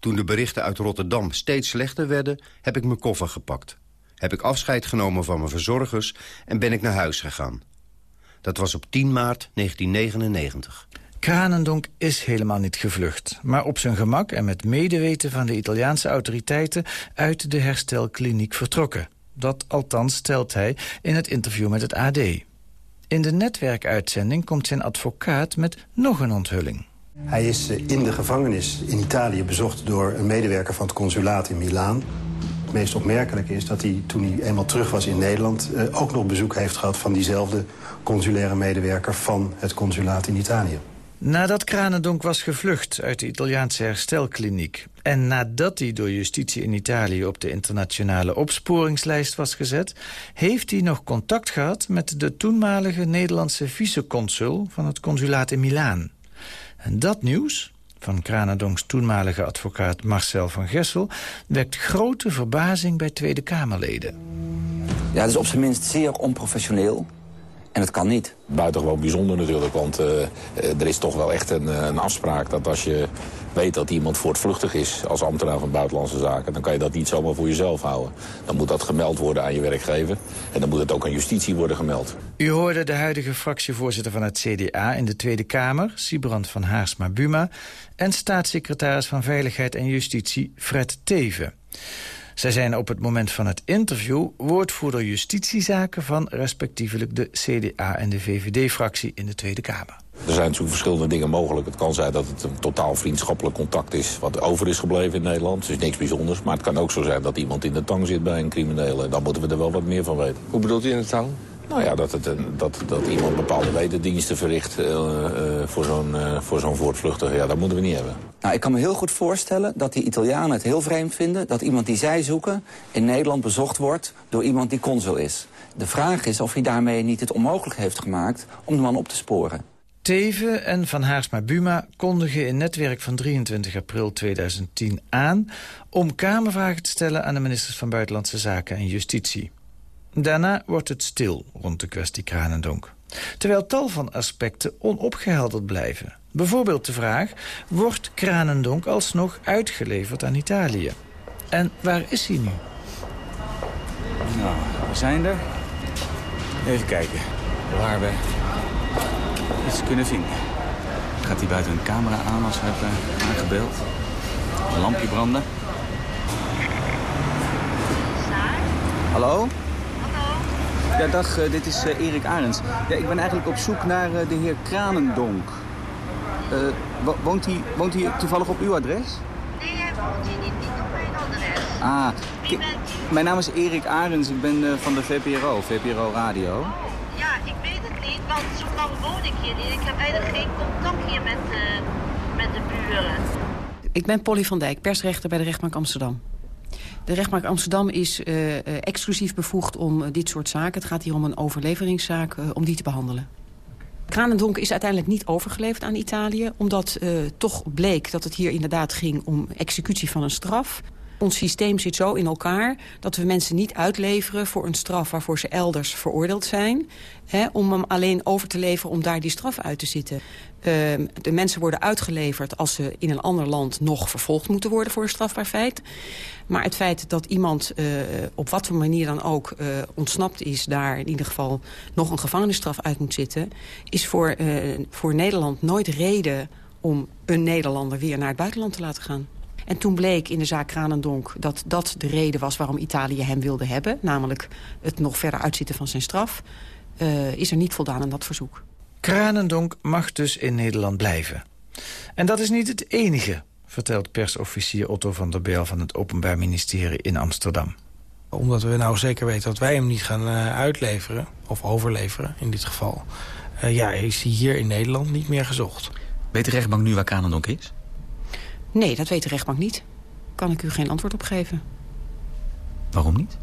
Toen de berichten uit Rotterdam steeds slechter werden... heb ik mijn koffer gepakt. Heb ik afscheid genomen van mijn verzorgers... en ben ik naar huis gegaan. Dat was op 10 maart 1999. Kranendonk is helemaal niet gevlucht, maar op zijn gemak en met medeweten van de Italiaanse autoriteiten uit de herstelkliniek vertrokken. Dat althans stelt hij in het interview met het AD. In de netwerkuitzending komt zijn advocaat met nog een onthulling. Hij is eh, in de gevangenis in Italië bezocht door een medewerker van het consulaat in Milaan. het meest opmerkelijke is dat hij toen hij eenmaal terug was in Nederland... Uh, ook nog bezoek heeft gehad van diezelfde consulaire medewerker van het consulaat in Italië. Nadat Kranendonk was gevlucht uit de Italiaanse herstelkliniek... en nadat hij door justitie in Italië op de internationale opsporingslijst was gezet... heeft hij nog contact gehad met de toenmalige Nederlandse viceconsul... van het consulaat in Milaan. En dat nieuws van Kranendonks toenmalige advocaat Marcel van Gessel... wekt grote verbazing bij Tweede Kamerleden. Ja, het is op zijn minst zeer onprofessioneel en het kan niet. Buitengewoon bijzonder natuurlijk, want uh, er is toch wel echt een, eh, een, afspraak... dat als je weet dat iemand voortvluchtig is als ambtenaar van Buitenlandse Zaken... dan kan je dat niet zomaar voor jezelf houden. Dan moet dat gemeld worden aan je werkgever. En dan moet het ook aan justitie worden gemeld. U hoorde de huidige fractievoorzitter van het CDA in de Tweede Kamer... Sibrand van Haarsma-Buma... en staatssecretaris van Veiligheid en Justitie Fred Teven. Zij zijn op het moment van het interview woordvoerder justitiezaken... van respectievelijk de CDA en de VVD-fractie in de Tweede Kamer. Er zijn natuurlijk verschillende dingen mogelijk. Het kan zijn dat het een totaal vriendschappelijk contact is... wat over is gebleven in Nederland. Dus niks bijzonders. Maar het kan ook zo zijn dat iemand in de tang zit bij een criminele. Dan moeten we er wel wat meer van weten. Hoe bedoelt u in de tang? Nou ja, dat, het een, dat, dat iemand bepaalde wederdiensten verricht uh, uh, voor zo'n uh, voor zo'n voortvluchtige. Ja, dat moeten we niet hebben. Nou, ik kan me heel goed voorstellen dat die Italianen het heel vreemd vinden... dat iemand die zij zoeken in Nederland bezocht wordt door iemand die consul is. De vraag is of hij daarmee niet het onmogelijk heeft gemaakt om de man op te sporen. Teven en Van Haarsma-Buma kondigen in netwerk van 23 april 2010 aan... om Kamervragen te stellen aan de ministers van Buitenlandse Zaken en Justitie. Daarna wordt het stil rond de kwestie Kranendonk. Terwijl tal van aspecten onopgehelderd blijven. Bijvoorbeeld de vraag, wordt Kranendonk alsnog uitgeleverd aan Italië? En waar is hij nu? Nou, we zijn er. Even kijken waar we iets kunnen vinden. Gaat hij buiten een camera aan als we hebben aangebeld? Een lampje branden. Hallo? Ja, dag, uh, dit is uh, Erik Arends. Ja, ik ben eigenlijk op zoek naar uh, de heer Kranendonk. woont, hij, woont hij toevallig op uw adres? Nee, hij woont hier niet, niet op mijn adres. Ah, mijn naam is Erik Arends. Ik ben van de VPRO, VPRO Radio. Ja, ik weet het niet, want zo lang woon ik hier niet. Ik heb eigenlijk geen contact hier met, met de buren. Ik ben Polly van Dijk, persrechter bij de rechtbank Amsterdam. De rechtbank Amsterdam is uh, exclusief bevoegd om uh, dit soort zaken... het gaat hier om een overleveringszaak, om die te behandelen. Kranendonk is uiteindelijk niet overgeleverd aan Italië... omdat toch bleek dat het hier inderdaad ging om executie van een straf ons systeem zit zo in elkaar dat we mensen niet uitleveren voor een straf waarvoor ze elders veroordeeld zijn. Hè, om hem alleen over te leveren om daar die straf uit te zitten. Uh, de mensen worden uitgeleverd als ze in een ander land nog vervolgd moeten worden voor een strafbaar feit. Maar het feit dat iemand uh, op wat voor manier dan ook uh, ontsnapt is... daar in ieder geval nog een gevangenisstraf uit moet zitten... is voor, voor Nederland nooit reden om een Nederlander weer naar het buitenland te laten gaan. En toen bleek in de zaak Kranendonk dat dat de reden was... waarom Italië hem wilde hebben. Namelijk het nog verder uitzitten van zijn straf. Is er niet voldaan aan dat verzoek. Kranendonk mag dus in Nederland blijven. En dat is niet het enige, vertelt persofficier Otto van der Beel... van het Openbaar Ministerie in Amsterdam. Omdat we nou zeker weten dat wij hem niet gaan uh, uitleveren... of overleveren in dit geval... Uh, ja, is hij hier in Nederland niet meer gezocht. Weet de rechtbank nu waar Kranendonk is? Nee, dat weet de rechtbank niet. Kan ik u geen antwoord op geven. Waarom niet?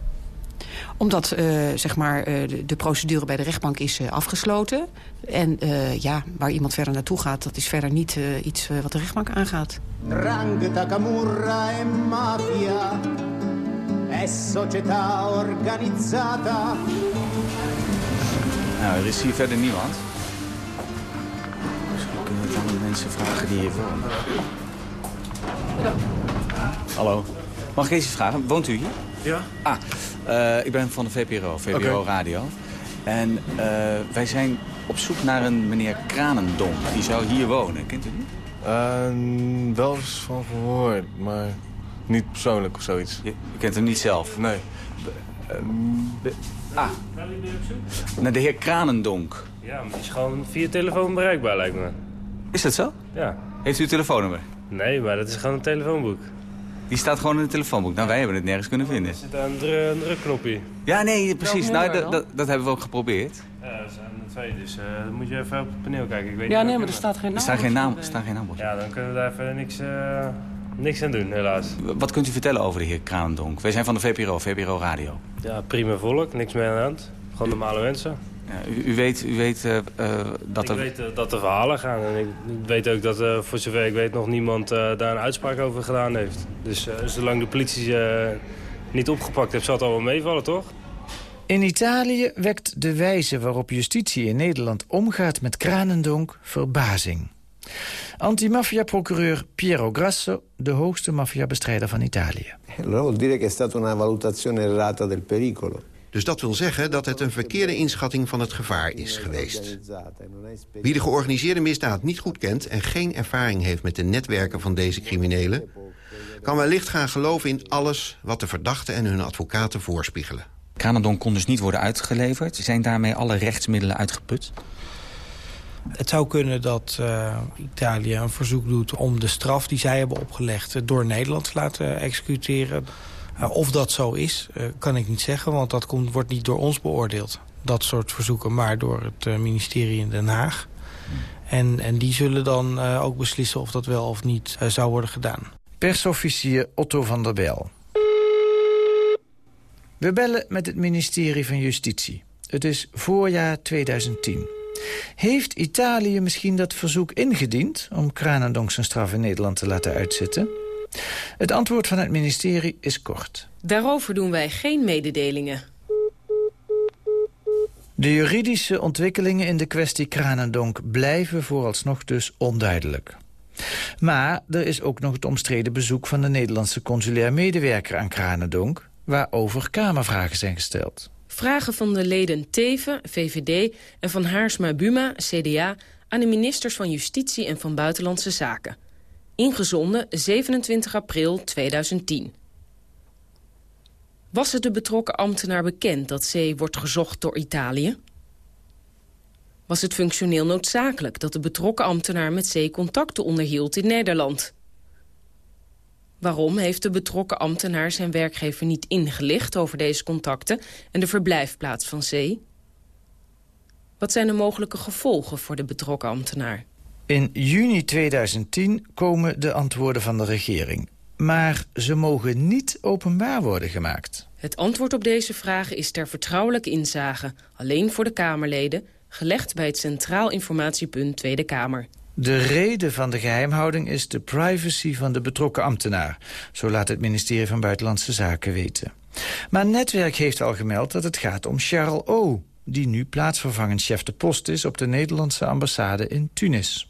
Omdat uh, zeg maar, uh, de, de, procedure bij de rechtbank is uh, afgesloten. En ja, waar iemand verder naartoe gaat, dat is verder niet iets wat de rechtbank aangaat. Rangheta, camurra e mafia è società organizzata. Nou, er is hier verder niemand. Misschien kunnen we het aan de mensen vragen die hier wonen. Hallo. Mag ik eens vragen? Woont u hier? Ja. Ah, uh, ik ben van de VPRO, VPRO okay. Radio. En uh, wij zijn op zoek naar een meneer Kranendonk. Die zou hier wonen. Kent u die? Uh, wel eens van gehoord, maar niet persoonlijk of zoiets. Je, je kent hem niet zelf? Nee. Be ah. Naar de heer Kranendonk. Ja, maar die is gewoon via telefoon bereikbaar, lijkt me. Is dat zo? Ja. Heeft u een telefoonnummer? Nee, maar dat is gewoon een telefoonboek. Die staat gewoon in het telefoonboek. Nou, wij hebben het nergens kunnen vinden. Er zit een, dru een drukknopje. Ja, nee, precies. Nou, dat, dat, dat hebben we ook geprobeerd. Ja, er zijn er twee, dus uh, dan moet je even op het paneel kijken. Ik weet Ja, niet nee, maar er staat geen naam. Er staat geen naam, er staat geen naam. Ja, dan kunnen we daar even niks, uh, niks aan doen, helaas. Wat kunt u vertellen over de heer Kranendonk? Wij zijn van de VPRO, VPRO Radio. Ja, prima volk, niks meer aan de hand. Gewoon normale mensen. Ja, u, u, weet, u weet uh, dat ik er... weet uh, dat er verhalen gaan. En ik weet ook dat uh, voor zover ik weet nog niemand daar een uitspraak over gedaan heeft. Dus zolang de politie niet opgepakt heeft, zal het allemaal meevallen, toch? In Italië wekt de wijze waarop justitie in Nederland omgaat met Kranendonk verbazing. Antimafia-procureur Piero Grasso, de hoogste maffiabestrijder van Italië. Allora vuol dire che è stata una valutazione errata del pericolo. Dus dat wil zeggen dat het een verkeerde inschatting van het gevaar is geweest. Wie de georganiseerde misdaad niet goed kent... en geen ervaring heeft met de netwerken van deze criminelen... kan wellicht gaan geloven in alles wat de verdachten en hun advocaten voorspiegelen. Kranendonk kon dus niet worden uitgeleverd. Zijn daarmee alle rechtsmiddelen uitgeput? Het zou kunnen dat uh, Italië een verzoek doet om de straf die zij hebben opgelegd... door Nederland te laten executeren. Uh, of dat zo is, uh, kan ik niet zeggen, want dat komt, wordt niet door ons beoordeeld. Dat soort verzoeken, maar door het ministerie in Den Haag. En, en die zullen dan ook beslissen of dat wel of niet zou worden gedaan. Persofficier Otto van der Bijl. We bellen met het ministerie van Justitie. Het is voorjaar 2010. Heeft Italië misschien dat verzoek ingediend... om Kranendonk zijn straf in Nederland te laten uitzitten? Het antwoord van het ministerie is kort. Daarover doen wij geen mededelingen. De juridische ontwikkelingen in de kwestie Kranendonk blijven vooralsnog dus onduidelijk. Maar er is ook nog het omstreden bezoek van de Nederlandse consulair medewerker aan Kranendonk... waarover Kamervragen zijn gesteld. Vragen van de leden Teven, VVD, en van Haarsma Buma, CDA... aan de ministers van Justitie en van Buitenlandse Zaken. Ingezonden 27 april 2010. Was het de betrokken ambtenaar bekend dat C wordt gezocht door Italië? Was het functioneel noodzakelijk dat de betrokken ambtenaar met C contacten onderhield in Nederland? Waarom heeft de betrokken ambtenaar zijn werkgever niet ingelicht over deze contacten en de verblijfplaats van C? Wat zijn de mogelijke gevolgen voor de betrokken ambtenaar? In juni 2010 komen de antwoorden van de regering. Maar ze mogen niet openbaar worden gemaakt. Het antwoord op deze vragen is ter vertrouwelijke inzage... alleen voor de Kamerleden, gelegd bij het Centraal Informatiepunt Tweede Kamer. De reden van de geheimhouding is de privacy van de betrokken ambtenaar. Zo laat het ministerie van Buitenlandse Zaken weten. Maar Netwerk heeft al gemeld dat het gaat om Charles O., die nu plaatsvervangend chef de post is op de Nederlandse ambassade in Tunis.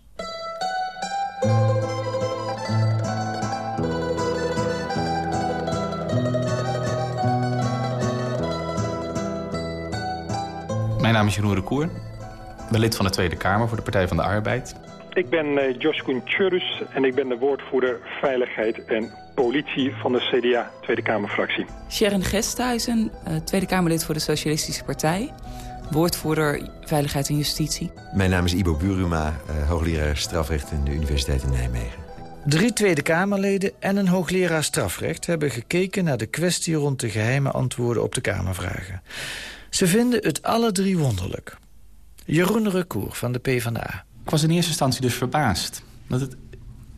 Mijn naam is Jeroen Recour. Ik ben lid van de Tweede Kamer voor de Partij van de Arbeid. Ik ben uh, Josh Koentjurus en ik ben de woordvoerder Veiligheid en Politie van de CDA Tweede Kamerfractie. Sharon Gesthuizen, uh, Tweede Kamerlid voor de Socialistische Partij. Woordvoerder Veiligheid en Justitie. Mijn naam is Ibo Buruma, uh, hoogleraar strafrecht in de Universiteit in Nijmegen. Drie Tweede Kamerleden en een hoogleraar strafrecht... hebben gekeken naar de kwestie rond de geheime antwoorden op de Kamervragen. Ze vinden het alle drie wonderlijk. Jeroen Recour van de PvdA. Ik was in eerste instantie dus verbaasd. Dat het,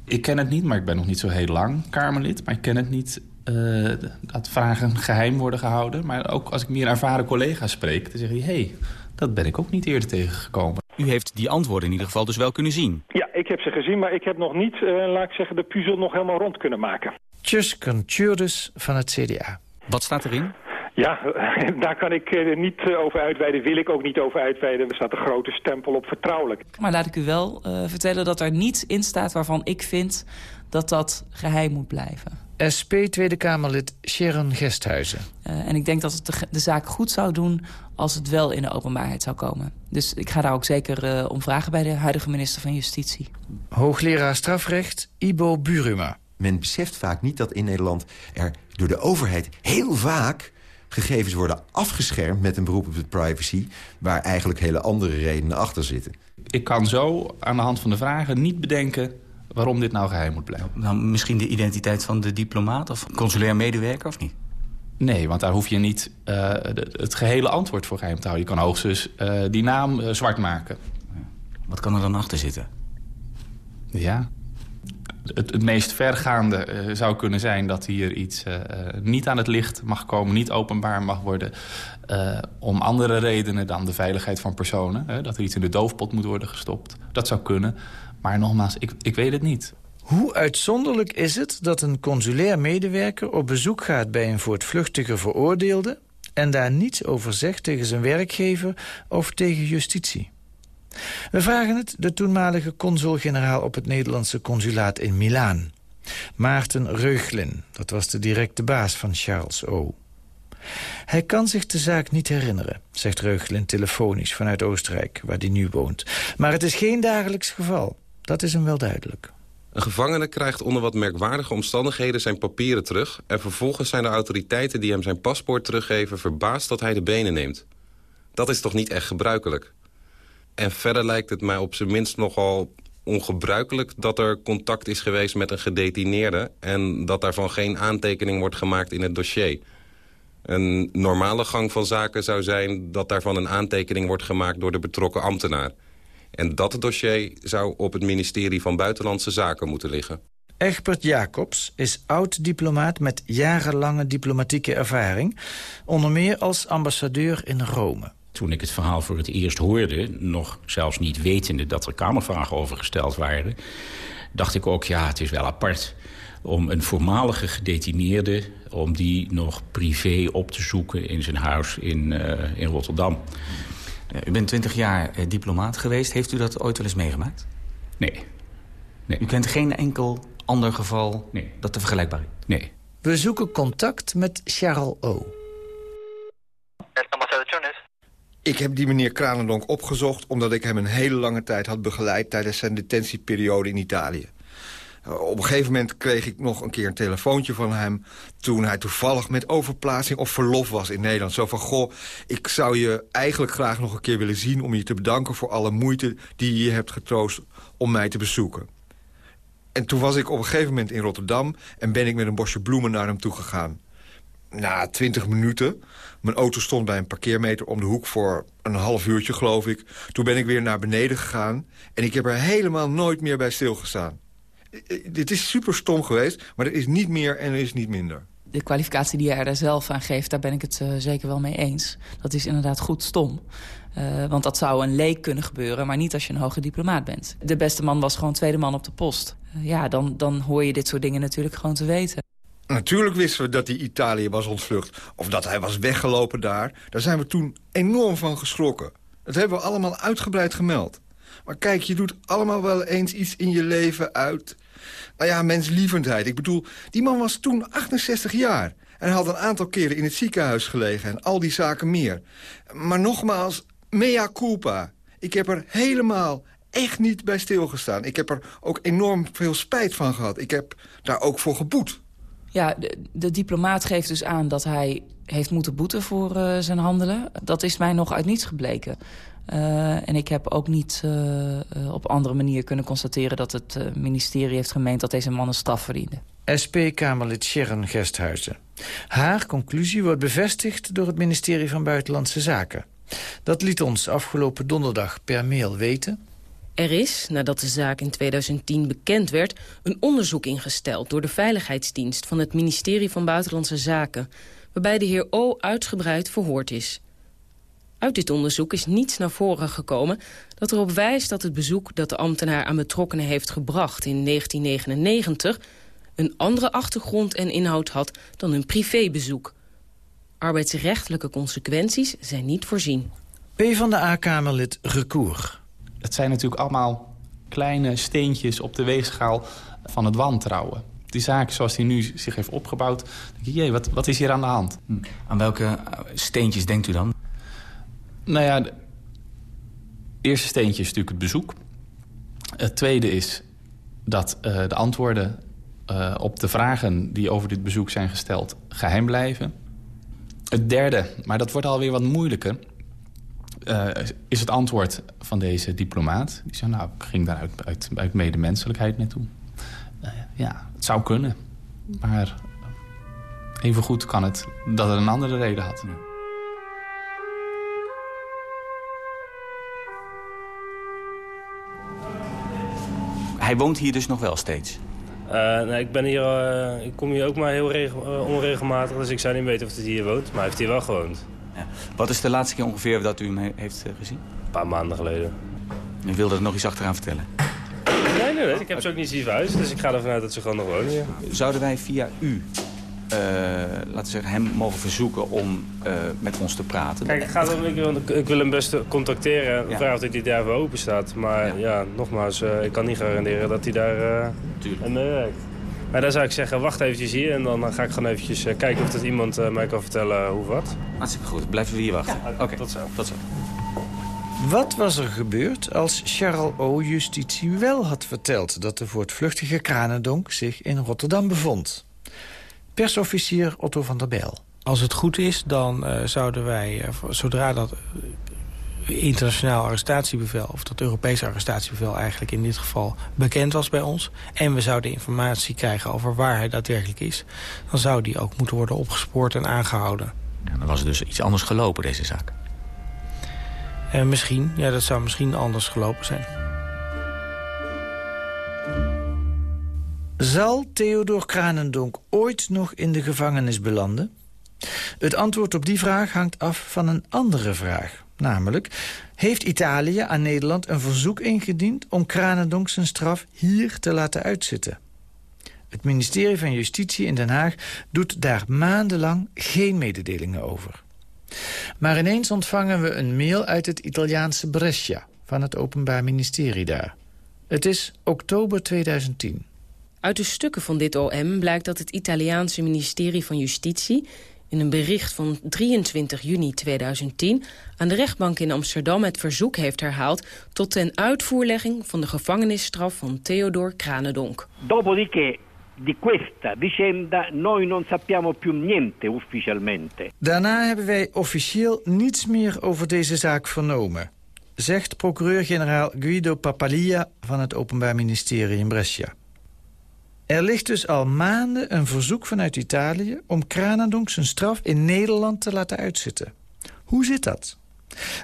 ik ken het niet, maar ik ben nog niet zo heel lang Kamerlid. Maar ik ken het niet uh, dat vragen geheim worden gehouden. Maar ook als ik meer ervaren collega's spreek, dan zeggen die... hé, hey, dat ben ik ook niet eerder tegengekomen. U heeft die antwoorden in ieder geval dus wel kunnen zien. Ja, ik heb ze gezien, maar ik heb nog niet, uh, laat ik zeggen, de puzzel nog helemaal rond kunnen maken. Tjusken Tjurdus van het CDA. Wat staat erin? Ja, [laughs] daar kan ik uh, niet over uitweiden, wil ik ook niet over uitweiden. Er staat een grote stempel op vertrouwelijk. Maar laat ik u wel uh, vertellen dat er niets in staat waarvan ik vind dat dat geheim moet blijven. SP Tweede Kamerlid Sharon Gesthuizen. Uh, en ik denk dat het de, de, zaak goed zou doen als het wel in de openbaarheid zou komen. Dus ik ga daar ook zeker om vragen bij de huidige minister van Justitie. Hoogleraar strafrecht Ibo Buruma. Men beseft vaak niet dat in Nederland er door de overheid heel vaak gegevens worden afgeschermd met een beroep op de privacy... waar eigenlijk hele andere redenen achter zitten. Ik kan zo aan de hand van de vragen niet bedenken waarom dit nou geheim moet blijven. Nou, misschien de identiteit van de diplomaat of consulair medewerker, of niet? Nee, want daar hoef je niet uh, het gehele antwoord voor geheim te houden. Je kan hoogstens uh, die naam uh, zwart maken. Wat kan er dan achter zitten? Ja, het, meest vergaande uh, zou kunnen zijn dat hier iets uh, niet aan het licht mag komen... niet openbaar mag worden om andere redenen dan de veiligheid van personen. Dat er iets in de doofpot moet worden gestopt. Dat zou kunnen. Maar nogmaals, ik, ik weet het niet. Hoe uitzonderlijk is het dat een consulair medewerker op bezoek gaat bij een voortvluchtige veroordeelde... en daar niets over zegt tegen zijn werkgever of tegen justitie? We vragen het de toenmalige consul-generaal op het Nederlandse consulaat in Milaan. Maarten Reuglin, dat was de directe baas van Charles O. Hij kan zich de zaak niet herinneren, zegt Reuglin telefonisch vanuit Oostenrijk, waar hij nu woont. Maar het is geen dagelijks geval. Dat is hem wel duidelijk. Een gevangene krijgt onder wat merkwaardige omstandigheden zijn papieren terug... en vervolgens zijn de autoriteiten die hem zijn paspoort teruggeven... verbaasd dat hij de benen neemt. Dat is toch niet echt gebruikelijk? En verder lijkt het mij op zijn minst nogal ongebruikelijk... dat er contact is geweest met een gedetineerde... en dat daarvan geen aantekening wordt gemaakt in het dossier. Een normale gang van zaken zou zijn... dat daarvan een aantekening wordt gemaakt door de betrokken ambtenaar. En dat dossier zou op het ministerie van Buitenlandse Zaken moeten liggen. Egbert Jacobs is oud-diplomaat met jarenlange diplomatieke ervaring... onder meer als ambassadeur in Rome. Toen ik het verhaal voor het eerst hoorde, nog zelfs niet wetende dat er kamervragen over gesteld waren, dacht ik ook, ja, het is wel apart om een voormalige gedetineerde... om die nog privé op te zoeken in zijn huis in, uh, in Rotterdam. U bent twintig jaar eh, diplomaat geweest. Heeft u dat ooit wel eens meegemaakt? Nee. nee. U kent geen enkel ander geval nee. dat te vergelijkbaar is? Nee. We zoeken contact met Charles O. Ik heb die meneer Kranendonk opgezocht... omdat ik hem een hele lange tijd had begeleid... tijdens zijn detentieperiode in Italië. Op een gegeven moment kreeg ik nog een keer een telefoontje van hem... toen hij toevallig met overplaatsing of verlof was in Nederland. Zo van, goh, ik zou je eigenlijk graag nog een keer willen zien... om je te bedanken voor alle moeite die je hebt getroost om mij te bezoeken. En toen was ik op een gegeven moment in Rotterdam... en ben ik met een bosje bloemen naar hem toe gegaan. Na twintig minuten, mijn auto stond bij een parkeermeter om de hoek... voor een half uurtje, geloof ik. Toen ben ik weer naar beneden gegaan... en ik heb er helemaal nooit meer bij stilgestaan. Dit is super stom geweest, maar er is niet meer en er is niet minder. De kwalificatie die hij daar zelf aan geeft, daar ben ik het uh, zeker wel mee eens. Dat is inderdaad goed stom. Uh, want dat zou een leek kunnen gebeuren, maar niet als je een hoge diplomaat bent. De beste man was gewoon tweede man op de post. Uh, ja, dan, dan hoor je dit soort dingen natuurlijk gewoon te weten. Natuurlijk wisten we dat hij Italië was ontvlucht. Of dat hij was weggelopen daar. Daar zijn we toen enorm van geschrokken. Dat hebben we allemaal uitgebreid gemeld. Maar kijk, je doet allemaal wel eens iets in je leven uit... Nou ja, menslievendheid. Ik bedoel, die man was toen 68 jaar. En had een aantal keren in het ziekenhuis gelegen en al die zaken meer. Maar nogmaals, mea culpa. Ik heb er helemaal echt niet bij stilgestaan. Ik heb er ook enorm veel spijt van gehad. Ik heb daar ook voor geboet. Ja, de, diplomaat geeft dus aan dat hij heeft moeten boeten voor uh, zijn handelen. Dat is mij nog uit niets gebleken. Uh, en ik heb ook niet uh, op andere manier kunnen constateren... dat het ministerie heeft gemeend dat deze man een straf verdiende. SP-Kamerlid Sharon Gesthuizen. Haar conclusie wordt bevestigd door het ministerie van Buitenlandse Zaken. Dat liet ons afgelopen donderdag per mail weten... Er is, nadat de zaak in 2010 bekend werd... een onderzoek ingesteld door de Veiligheidsdienst... van het ministerie van Buitenlandse Zaken... waarbij de heer O uitgebreid verhoord is. Uit dit onderzoek is niets naar voren gekomen dat erop wijst dat het bezoek dat de ambtenaar aan betrokkenen heeft gebracht in 1999 een andere achtergrond en inhoud had dan een privébezoek. Arbeidsrechtelijke consequenties zijn niet voorzien. P van de A-Kamerlid Recour. Het zijn natuurlijk allemaal kleine steentjes op de weegschaal van het wantrouwen. Die zaak zoals die nu zich heeft opgebouwd, denk je, jee, wat, wat is hier aan de hand? Aan welke steentjes denkt u dan? Nou ja, het eerste steentje is natuurlijk het bezoek. Het tweede is dat uh, de antwoorden uh, op de vragen die over dit bezoek zijn gesteld geheim blijven. Het derde, maar dat wordt alweer wat moeilijker... Uh, is het antwoord van deze diplomaat. Die zei, nou, ik ging daar uit, uit, uit medemenselijkheid naartoe. ja, het zou kunnen. Maar evengoed kan het dat het een andere reden had. Hij woont hier dus nog wel steeds? Uh, nee, ik, ben hier, uh, ik kom hier ook maar heel uh, onregelmatig, dus ik zou niet weten of hij hier woont. Maar hij heeft hier wel gewoond. Ja. Wat is de laatste keer ongeveer dat u hem heeft gezien? Een paar maanden geleden. U wilde er nog iets achteraan vertellen? Nee, nee, nee. Ik heb ze ook niet zien verhuisd, dus ik ga ervan uit dat ze gewoon nog wonen. Zouden wij via u uh, laten we zeggen, hem mogen verzoeken om uh, met ons te praten. Kijk, ik, ga dan, ik, wil, ik wil hem best contacteren en ja. vragen of hij daarvoor open staat. Maar ja, ja nogmaals, uh, ik kan niet garanderen dat hij daar aan meewerkt. Maar dan zou ik zeggen, wacht eventjes hier en dan ga ik gewoon eventjes kijken of dat iemand mij kan vertellen hoe wat. Hartstikke goed, blijven we hier wachten. Ja, Oké, okay. tot zo. Tot zo. Wat was er gebeurd als Charles O. Justitie wel had verteld... dat de voortvluchtige Kranendonk zich in Rotterdam bevond? Persofficier Otto van der Bijl. Als het goed is, dan uh, zouden wij, uh, zodra dat internationaal arrestatiebevel... of dat Europese arrestatiebevel eigenlijk in dit geval bekend was bij ons... en we zouden informatie krijgen over waar hij daadwerkelijk is... dan zou die ook moeten worden opgespoord en aangehouden. Ja, dan was het dus iets anders gelopen, deze zaak? Uh, misschien, ja, dat zou misschien anders gelopen zijn. Zal Theodor Kranendonk ooit nog in de gevangenis belanden? Het antwoord op die vraag hangt af van een andere vraag. Namelijk, heeft Italië aan Nederland een verzoek ingediend... om Kranendonk zijn straf hier te laten uitzitten? Het ministerie van Justitie in Den Haag doet daar maandenlang geen mededelingen over. Maar ineens ontvangen we een mail uit het Italiaanse Brescia... van het Openbaar Ministerie daar. Het is oktober 2010. Uit de stukken van dit OM blijkt dat het Italiaanse ministerie van Justitie... in een bericht van 23 juni 2010 aan de rechtbank in Amsterdam het verzoek heeft herhaald... tot ten uitvoerlegging van de gevangenisstraf van Theodor Kranendonk. Dopodiché di questa vicenda noi non sappiamo più niente ufficialmente. Daarna hebben wij officieel niets meer over deze zaak vernomen... zegt procureur-generaal Guido Papalia van het Openbaar Ministerie in Brescia. Er ligt dus al maanden een verzoek vanuit Italië... om Kranendonk zijn straf in Nederland te laten uitzitten. Hoe zit dat?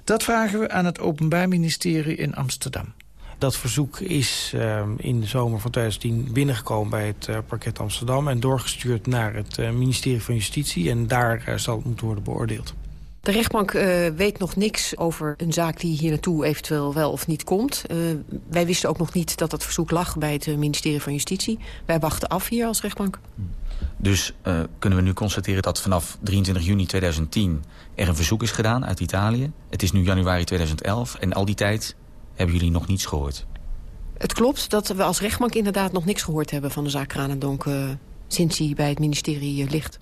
Dat vragen we aan het Openbaar Ministerie in Amsterdam. Dat verzoek is uh, in de zomer van 2010 binnengekomen bij het uh, parket Amsterdam... en doorgestuurd naar het uh, ministerie van Justitie. En daar zal het moeten worden beoordeeld. De rechtbank uh, weet nog niks over een zaak die hier naartoe eventueel wel of niet komt. Uh, wij wisten ook nog niet dat dat verzoek lag bij het ministerie van Justitie. Wij wachten af hier als rechtbank. Dus uh, kunnen we nu constateren dat vanaf 23 juni 2010 er een verzoek is gedaan uit Italië. Het is nu januari 2011 en al die tijd hebben jullie nog niets gehoord. Het klopt dat we als rechtbank inderdaad nog niks gehoord hebben van de zaak Kranendonk... sinds hij bij het ministerie ligt.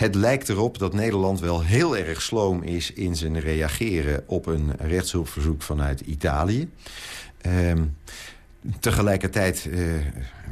Het lijkt erop dat Nederland wel heel erg sloom is in zijn reageren op een rechtshulpverzoek vanuit Italië. Uh, tegelijkertijd uh,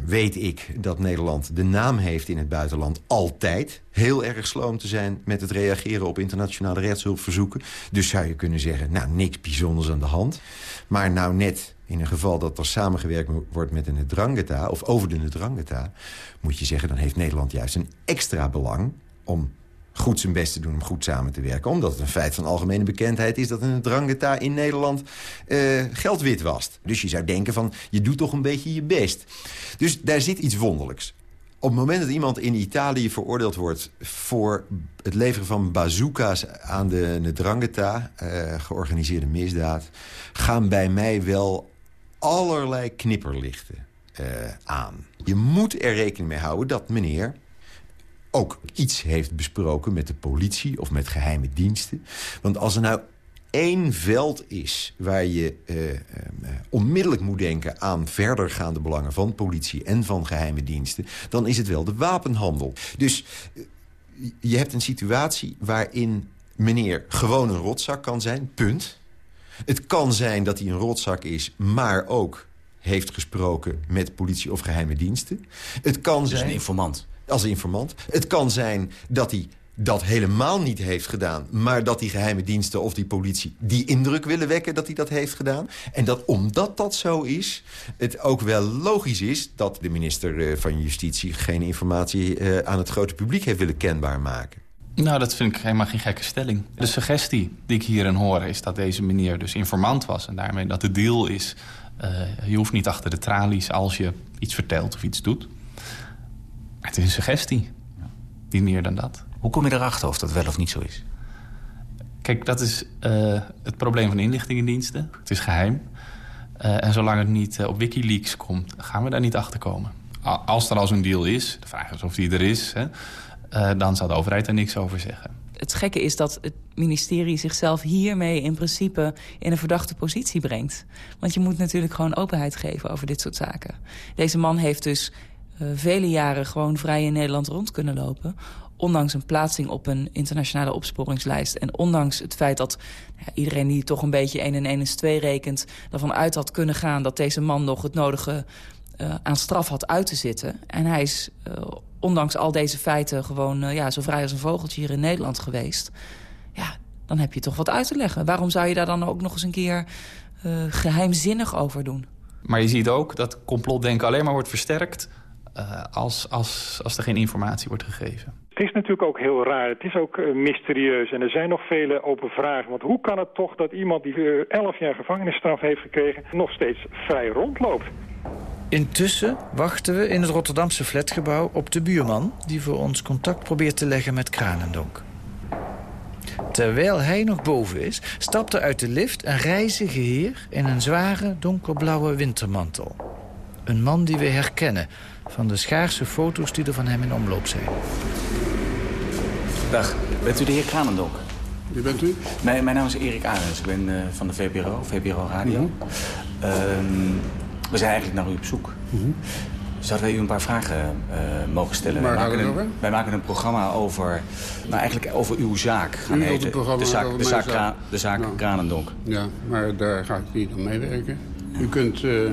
weet ik dat Nederland de naam heeft in het buitenland altijd heel erg sloom te zijn met het reageren op internationale rechtshulpverzoeken. Dus zou je kunnen zeggen, nou, niks bijzonders aan de hand. Maar nou net in een geval dat er samengewerkt wordt met een Drangheta... of over de Drangheta, moet je zeggen... dan heeft Nederland juist een extra belang om goed zijn best te doen om goed samen te werken. Omdat het een feit van algemene bekendheid is... dat een drangeta in Nederland uh, geld witwast. Dus je zou denken van, je doet toch een beetje je best. Dus daar zit iets wonderlijks. Op het moment dat iemand in Italië veroordeeld wordt... voor het leveren van bazooka's aan de Drangheta, uh, georganiseerde misdaad... gaan bij mij wel allerlei knipperlichten uh, aan. Je moet er rekening mee houden dat meneer ook iets heeft besproken met de politie of met geheime diensten. Want als er nou één veld is waar je uh, uh, onmiddellijk moet denken... aan verdergaande belangen van politie en van geheime diensten... dan is het wel de wapenhandel. Dus uh, je hebt een situatie waarin meneer gewoon een rotzak kan zijn, punt. Het kan zijn dat hij een rotzak is, maar ook heeft gesproken met politie of geheime diensten. Het kan dus zijn... een informant als informant. Het kan zijn dat hij dat helemaal niet heeft gedaan... maar dat die geheime diensten of die politie die indruk willen wekken... dat hij dat heeft gedaan. En dat omdat dat zo is, het ook wel logisch is... dat de minister eh, van Justitie geen informatie eh, aan het grote publiek heeft willen kenbaar maken. Nou, dat vind ik helemaal geen gekke stelling. De suggestie die ik hierin hoor is dat deze meneer dus informant was... en daarmee dat de deal is, uh, je hoeft niet achter de tralies als je iets vertelt of iets doet. Het is een suggestie, niet meer dan dat. Hoe kom je erachter of dat wel of niet zo is? Kijk, dat is uh, het probleem van inlichtingendiensten. Het is geheim. Uh, en zolang het niet op Wikileaks komt, gaan we daar niet achter komen. Als er al zo'n deal is, de vraag is of die er is... Hè, uh, dan zal de overheid er niks over zeggen. Het gekke is dat het ministerie zichzelf hiermee in principe in een verdachte positie brengt. Want je moet natuurlijk gewoon openheid geven over dit soort zaken. Deze man heeft dus vele jaren gewoon vrij in Nederland rond kunnen lopen ondanks een plaatsing op een internationale opsporingslijst... en ondanks het feit dat ja, iedereen die toch een beetje 1 en 1 is 2 rekent... ervan uit had kunnen gaan dat deze man nog het nodige uh, aan straf had uit te zitten. En hij is uh, ondanks al deze feiten gewoon ja, zo vrij als een vogeltje hier in Nederland geweest. Ja, dan heb je toch wat uit te leggen. Waarom zou je daar dan ook nog eens een keer geheimzinnig over doen? Maar je ziet ook dat complotdenken alleen maar wordt versterkt... Uh, als, als, als er geen informatie wordt gegeven. Het is natuurlijk ook heel raar. Het is ook uh, mysterieus. En er zijn nog vele open vragen. Want hoe kan het toch dat iemand die uh, 11 jaar gevangenisstraf heeft gekregen... nog steeds vrij rondloopt? Intussen wachten we in het Rotterdamse flatgebouw op de buurman... die voor ons contact probeert te leggen met Kranendonk. Terwijl hij nog boven is, stapt er uit de lift een reizige heer... in een zware donkerblauwe wintermantel. Een man die we herkennen van de schaarse foto's die er van hem in omloop zijn. Dag, bent u de heer Kranendonk? Wie bent u? Mijn, mijn naam is Erik Arends, ik ben uh, van de VPRO, VPRO Radio. Mm -hmm. um, we zijn eigenlijk naar u op zoek. Mm -hmm. Zouden wij u een paar vragen uh, mogen stellen? Wij, maken een, wij maken een programma over, nou eigenlijk over uw zaak. Gaan u heten. De zaak, de zaak, zaak. Kra de zaak nou, Kranendonk. Ja, maar daar ga ik niet aan meewerken. U kunt uh,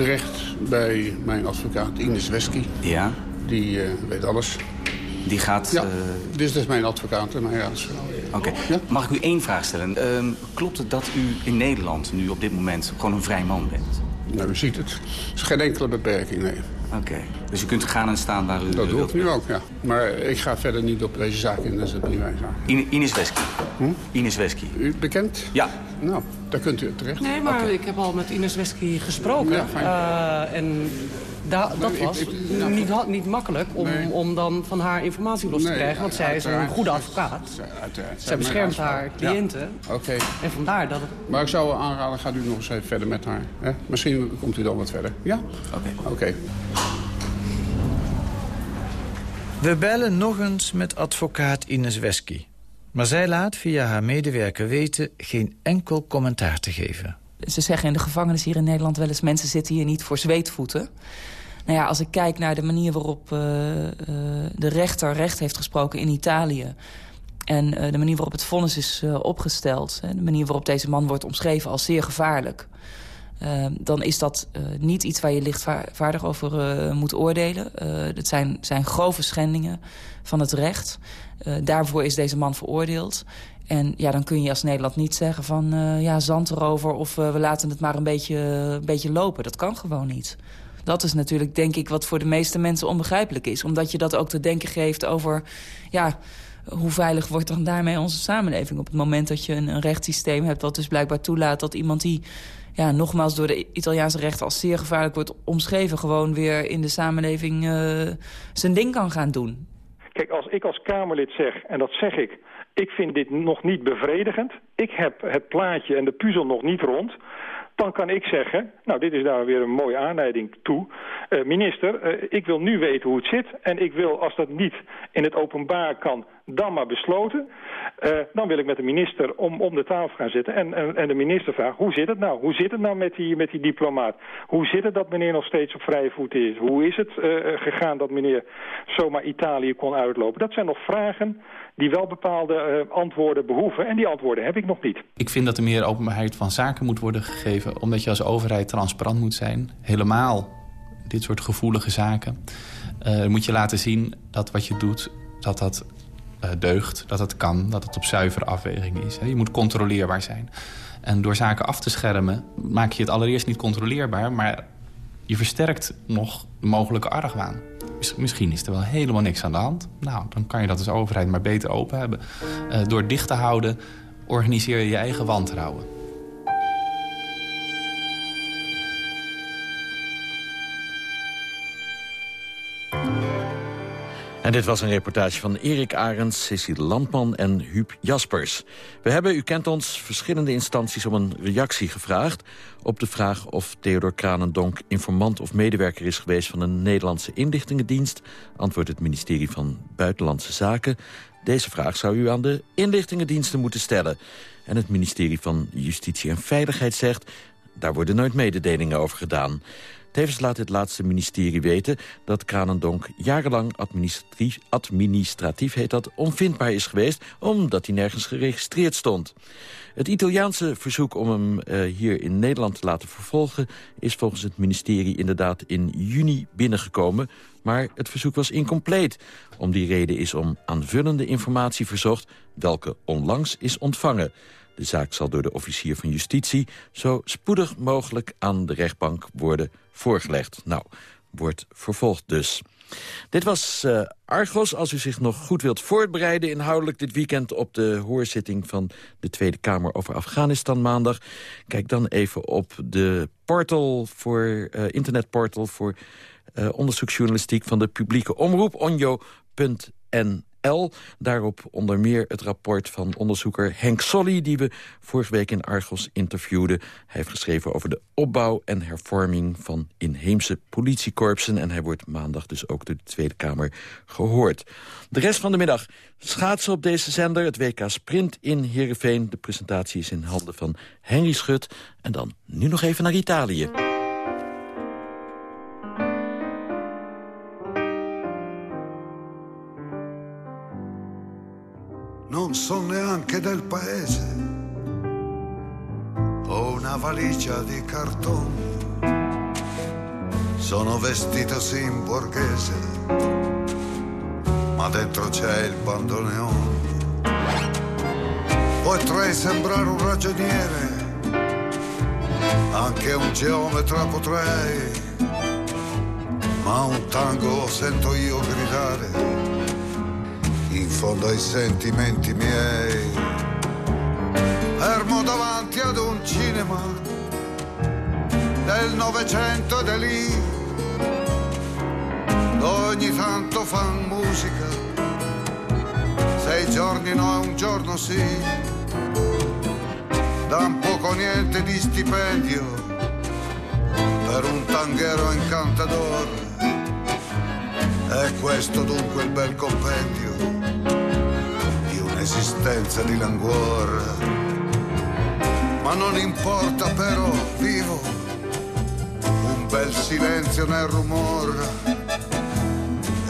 terecht bij mijn advocaat Ines Wesky. Ja. Die uh, weet alles. Die gaat... Ja, dus dat is mijn advocaat. Maar ja, Oké. Okay. Ja? Mag ik u één vraag stellen? Uh, klopt het dat u in Nederland nu op dit moment gewoon een vrij man bent? Nou, u ziet het. Er is geen enkele beperking, nee. Oké. Okay. Dus u kunt gaan en staan waar u Dat doe ik nu ook, ja. Maar ik ga verder niet op deze zaak in. Dat is een privézaak. In Ines Wesky. Hm? Ines Wesky. U bekend? Ja. Nou, daar kunt u terecht. Nee, maar okay. ik heb al met Ines Wesky gesproken. Ja, fijn. Uh, en da dat Nee, was ik- ik- nou, niet, niet makkelijk om, Nee. om dan van haar informatie los te Nee, krijgen. Want zij is een goede advocaat. Uiteraard. Zij beschermt haar Ja. cliënten. Oké. En vandaar dat het... Maar ik zou aanraden, gaat u nog eens even verder met haar. Hè? Misschien komt u dan wat verder. Ja? Oké. Oké. We bellen nog eens met advocaat Ines Wesky. Maar zij laat via haar medewerker weten geen enkel commentaar te geven. Ze zeggen in de gevangenis hier in Nederland wel eens... mensen zitten hier niet voor zweetvoeten. Nou ja, als ik kijk naar de manier waarop uh, uh, de rechter recht heeft gesproken in Italië... en uh, de manier waarop het vonnis is opgesteld... Hè, de manier waarop deze man wordt omschreven als zeer gevaarlijk... Dan is dat niet iets waar je lichtvaardig over moet oordelen. Het zijn, zijn grove schendingen van het recht. daarvoor is deze man veroordeeld. En ja, dan kun je als Nederland niet zeggen van ja, zand erover... of we laten het maar een beetje, een beetje lopen. Dat kan gewoon niet. Dat is natuurlijk, denk ik, wat voor de meeste mensen onbegrijpelijk is. Omdat je dat ook te denken geeft over... ja, hoe veilig wordt dan daarmee onze samenleving... op het moment dat je een, rechtssysteem hebt... wat dus blijkbaar toelaat dat iemand die ja, nogmaals door de Italiaanse rechter als zeer gevaarlijk wordt omschreven... gewoon weer in de samenleving uh, zijn ding kan gaan doen. Kijk, als ik als Kamerlid zeg, en dat zeg ik... ik vind dit nog niet bevredigend... ik heb het plaatje en de puzzel nog niet rond... dan kan ik zeggen, nou dit is daar weer een mooie aanleiding toe... Uh, minister, uh, ik wil nu weten hoe het zit... en ik wil, als dat niet in het openbaar kan, dan maar besloten... Uh, dan wil ik met de minister om, om de tafel gaan zitten en, en, en de minister vragen... hoe zit het nou? Hoe zit het nou met die, met die diplomaat? Hoe zit het dat meneer nog steeds op vrije voeten is? Hoe is het gegaan dat meneer zomaar Italië kon uitlopen? Dat zijn nog vragen die wel bepaalde antwoorden behoeven... en die antwoorden heb ik nog niet. Ik vind dat er meer openbaarheid van zaken moet worden gegeven... omdat je als overheid transparant moet zijn. Helemaal dit soort gevoelige zaken. Moet je laten zien dat wat je doet, dat dat deugt, dat het kan, dat het op zuivere afweging is. Je moet controleerbaar zijn. En door zaken af te schermen maak je het allereerst niet controleerbaar... maar je versterkt nog de mogelijke argwaan. Misschien is er wel helemaal niks aan de hand. Nou, dan kan je dat als overheid maar beter open hebben. Uh, door dicht te houden organiseer je je eigen wantrouwen. En dit was een reportage van Erik Arends, Cecile Landman en Huub Jaspers. We hebben, u kent ons, verschillende instanties om een reactie gevraagd... op de vraag of Theodor Kranendonk informant of medewerker is geweest... van een Nederlandse inlichtingendienst, antwoordt het ministerie van Buitenlandse Zaken. Deze vraag zou u aan de inlichtingendiensten moeten stellen. En het ministerie van Justitie en Veiligheid zegt... daar worden nooit mededelingen over gedaan. Tevens laat het laatste ministerie weten dat Kranendonk jarenlang administratief, heet dat, onvindbaar is geweest, omdat hij nergens geregistreerd stond. Het Italiaanse verzoek om hem uh, hier in Nederland te laten vervolgen... is volgens het ministerie inderdaad in juni binnengekomen... maar het verzoek was incompleet. Om die reden is om aanvullende informatie verzocht... welke onlangs is ontvangen. De zaak zal door de officier van justitie zo spoedig mogelijk aan de rechtbank worden voorgelegd. Nou, wordt vervolgd dus. Dit was uh, Argos. Als u zich nog goed wilt voorbereiden inhoudelijk dit weekend... op de hoorzitting van de Tweede Kamer over Afghanistan maandag... kijk dan even op de portal voor, uh, internetportal voor uh, onderzoeksjournalistiek... van de publieke omroep onjo.nl. L. Daarop onder meer het rapport van onderzoeker Henk Solly... die we vorige week in Argos interviewden. Hij heeft geschreven over de opbouw en hervorming van inheemse politiekorpsen... en hij wordt maandag dus ook door de Tweede Kamer gehoord. De rest van de middag schaatsen op deze zender. Het WK Sprint in Heerenveen. De presentatie is in handen van Henry Schut. En dan nu nog even naar Italië. Non so neanche del paese. Ho una valigia di cartone, sono vestito sim borghese, ma dentro c'è il bandoneone. Potrei sembrare un ragioniere, anche un geometra potrei, ma un tango sento io gridare in fondo ai sentimenti miei. Fermo davanti ad un cinema del Novecento ed è lì, ogni tanto fan musica, sei giorni no e un giorno sì, dan poco niente di stipendio per un tanghero incantador. È questo dunque il bel compendio un'esistenza di languore. Ma non importa però, vivo, un bel silenzio nel rumore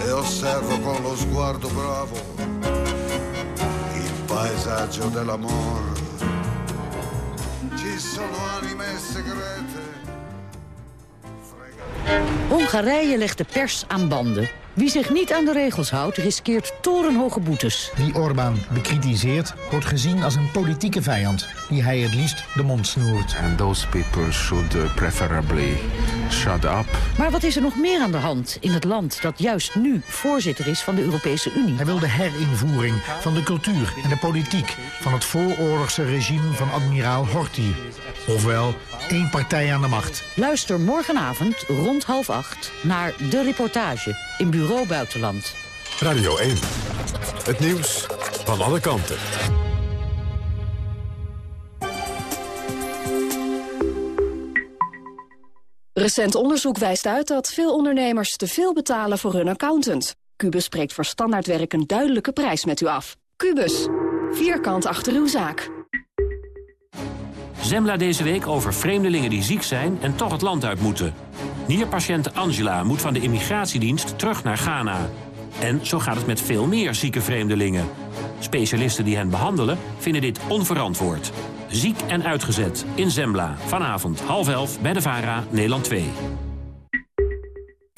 e osservo con lo sguardo bravo il paesaggio dell'amore. Ci sono anime segrete. Hongarije legt de pers aan banden. Wie zich niet aan de regels houdt, riskeert torenhoge boetes. Wie Orbán bekritiseert, wordt gezien als een politieke vijand... die hij het liefst de mond snoert. And those people should uh, preferably shut up. Maar wat is er nog meer aan de hand in het land... dat juist nu voorzitter is van de Europese Unie? Hij wil de herinvoering van de cultuur en de politiek... van het vooroorlogse regime van admiraal Horthy. Ofwel, één partij aan de macht. Luister morgenavond rond half acht naar De Reportage in Bureau Buitenland. Radio 1. Het nieuws van alle kanten. Recent onderzoek wijst uit dat veel ondernemers te veel betalen voor hun accountant. Cubus spreekt voor standaardwerk een duidelijke prijs met u af. Cubus, vierkant achter uw zaak. Zembla deze week over vreemdelingen die ziek zijn en toch het land uit moeten. Nierpatiënt Angela moet van de immigratiedienst terug naar Ghana. En zo gaat het met veel meer zieke vreemdelingen. Specialisten die hen behandelen vinden dit onverantwoord. Ziek en uitgezet in Zembla. Vanavond half elf bij de VARA, Nederland 2.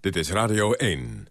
Dit is Radio 1.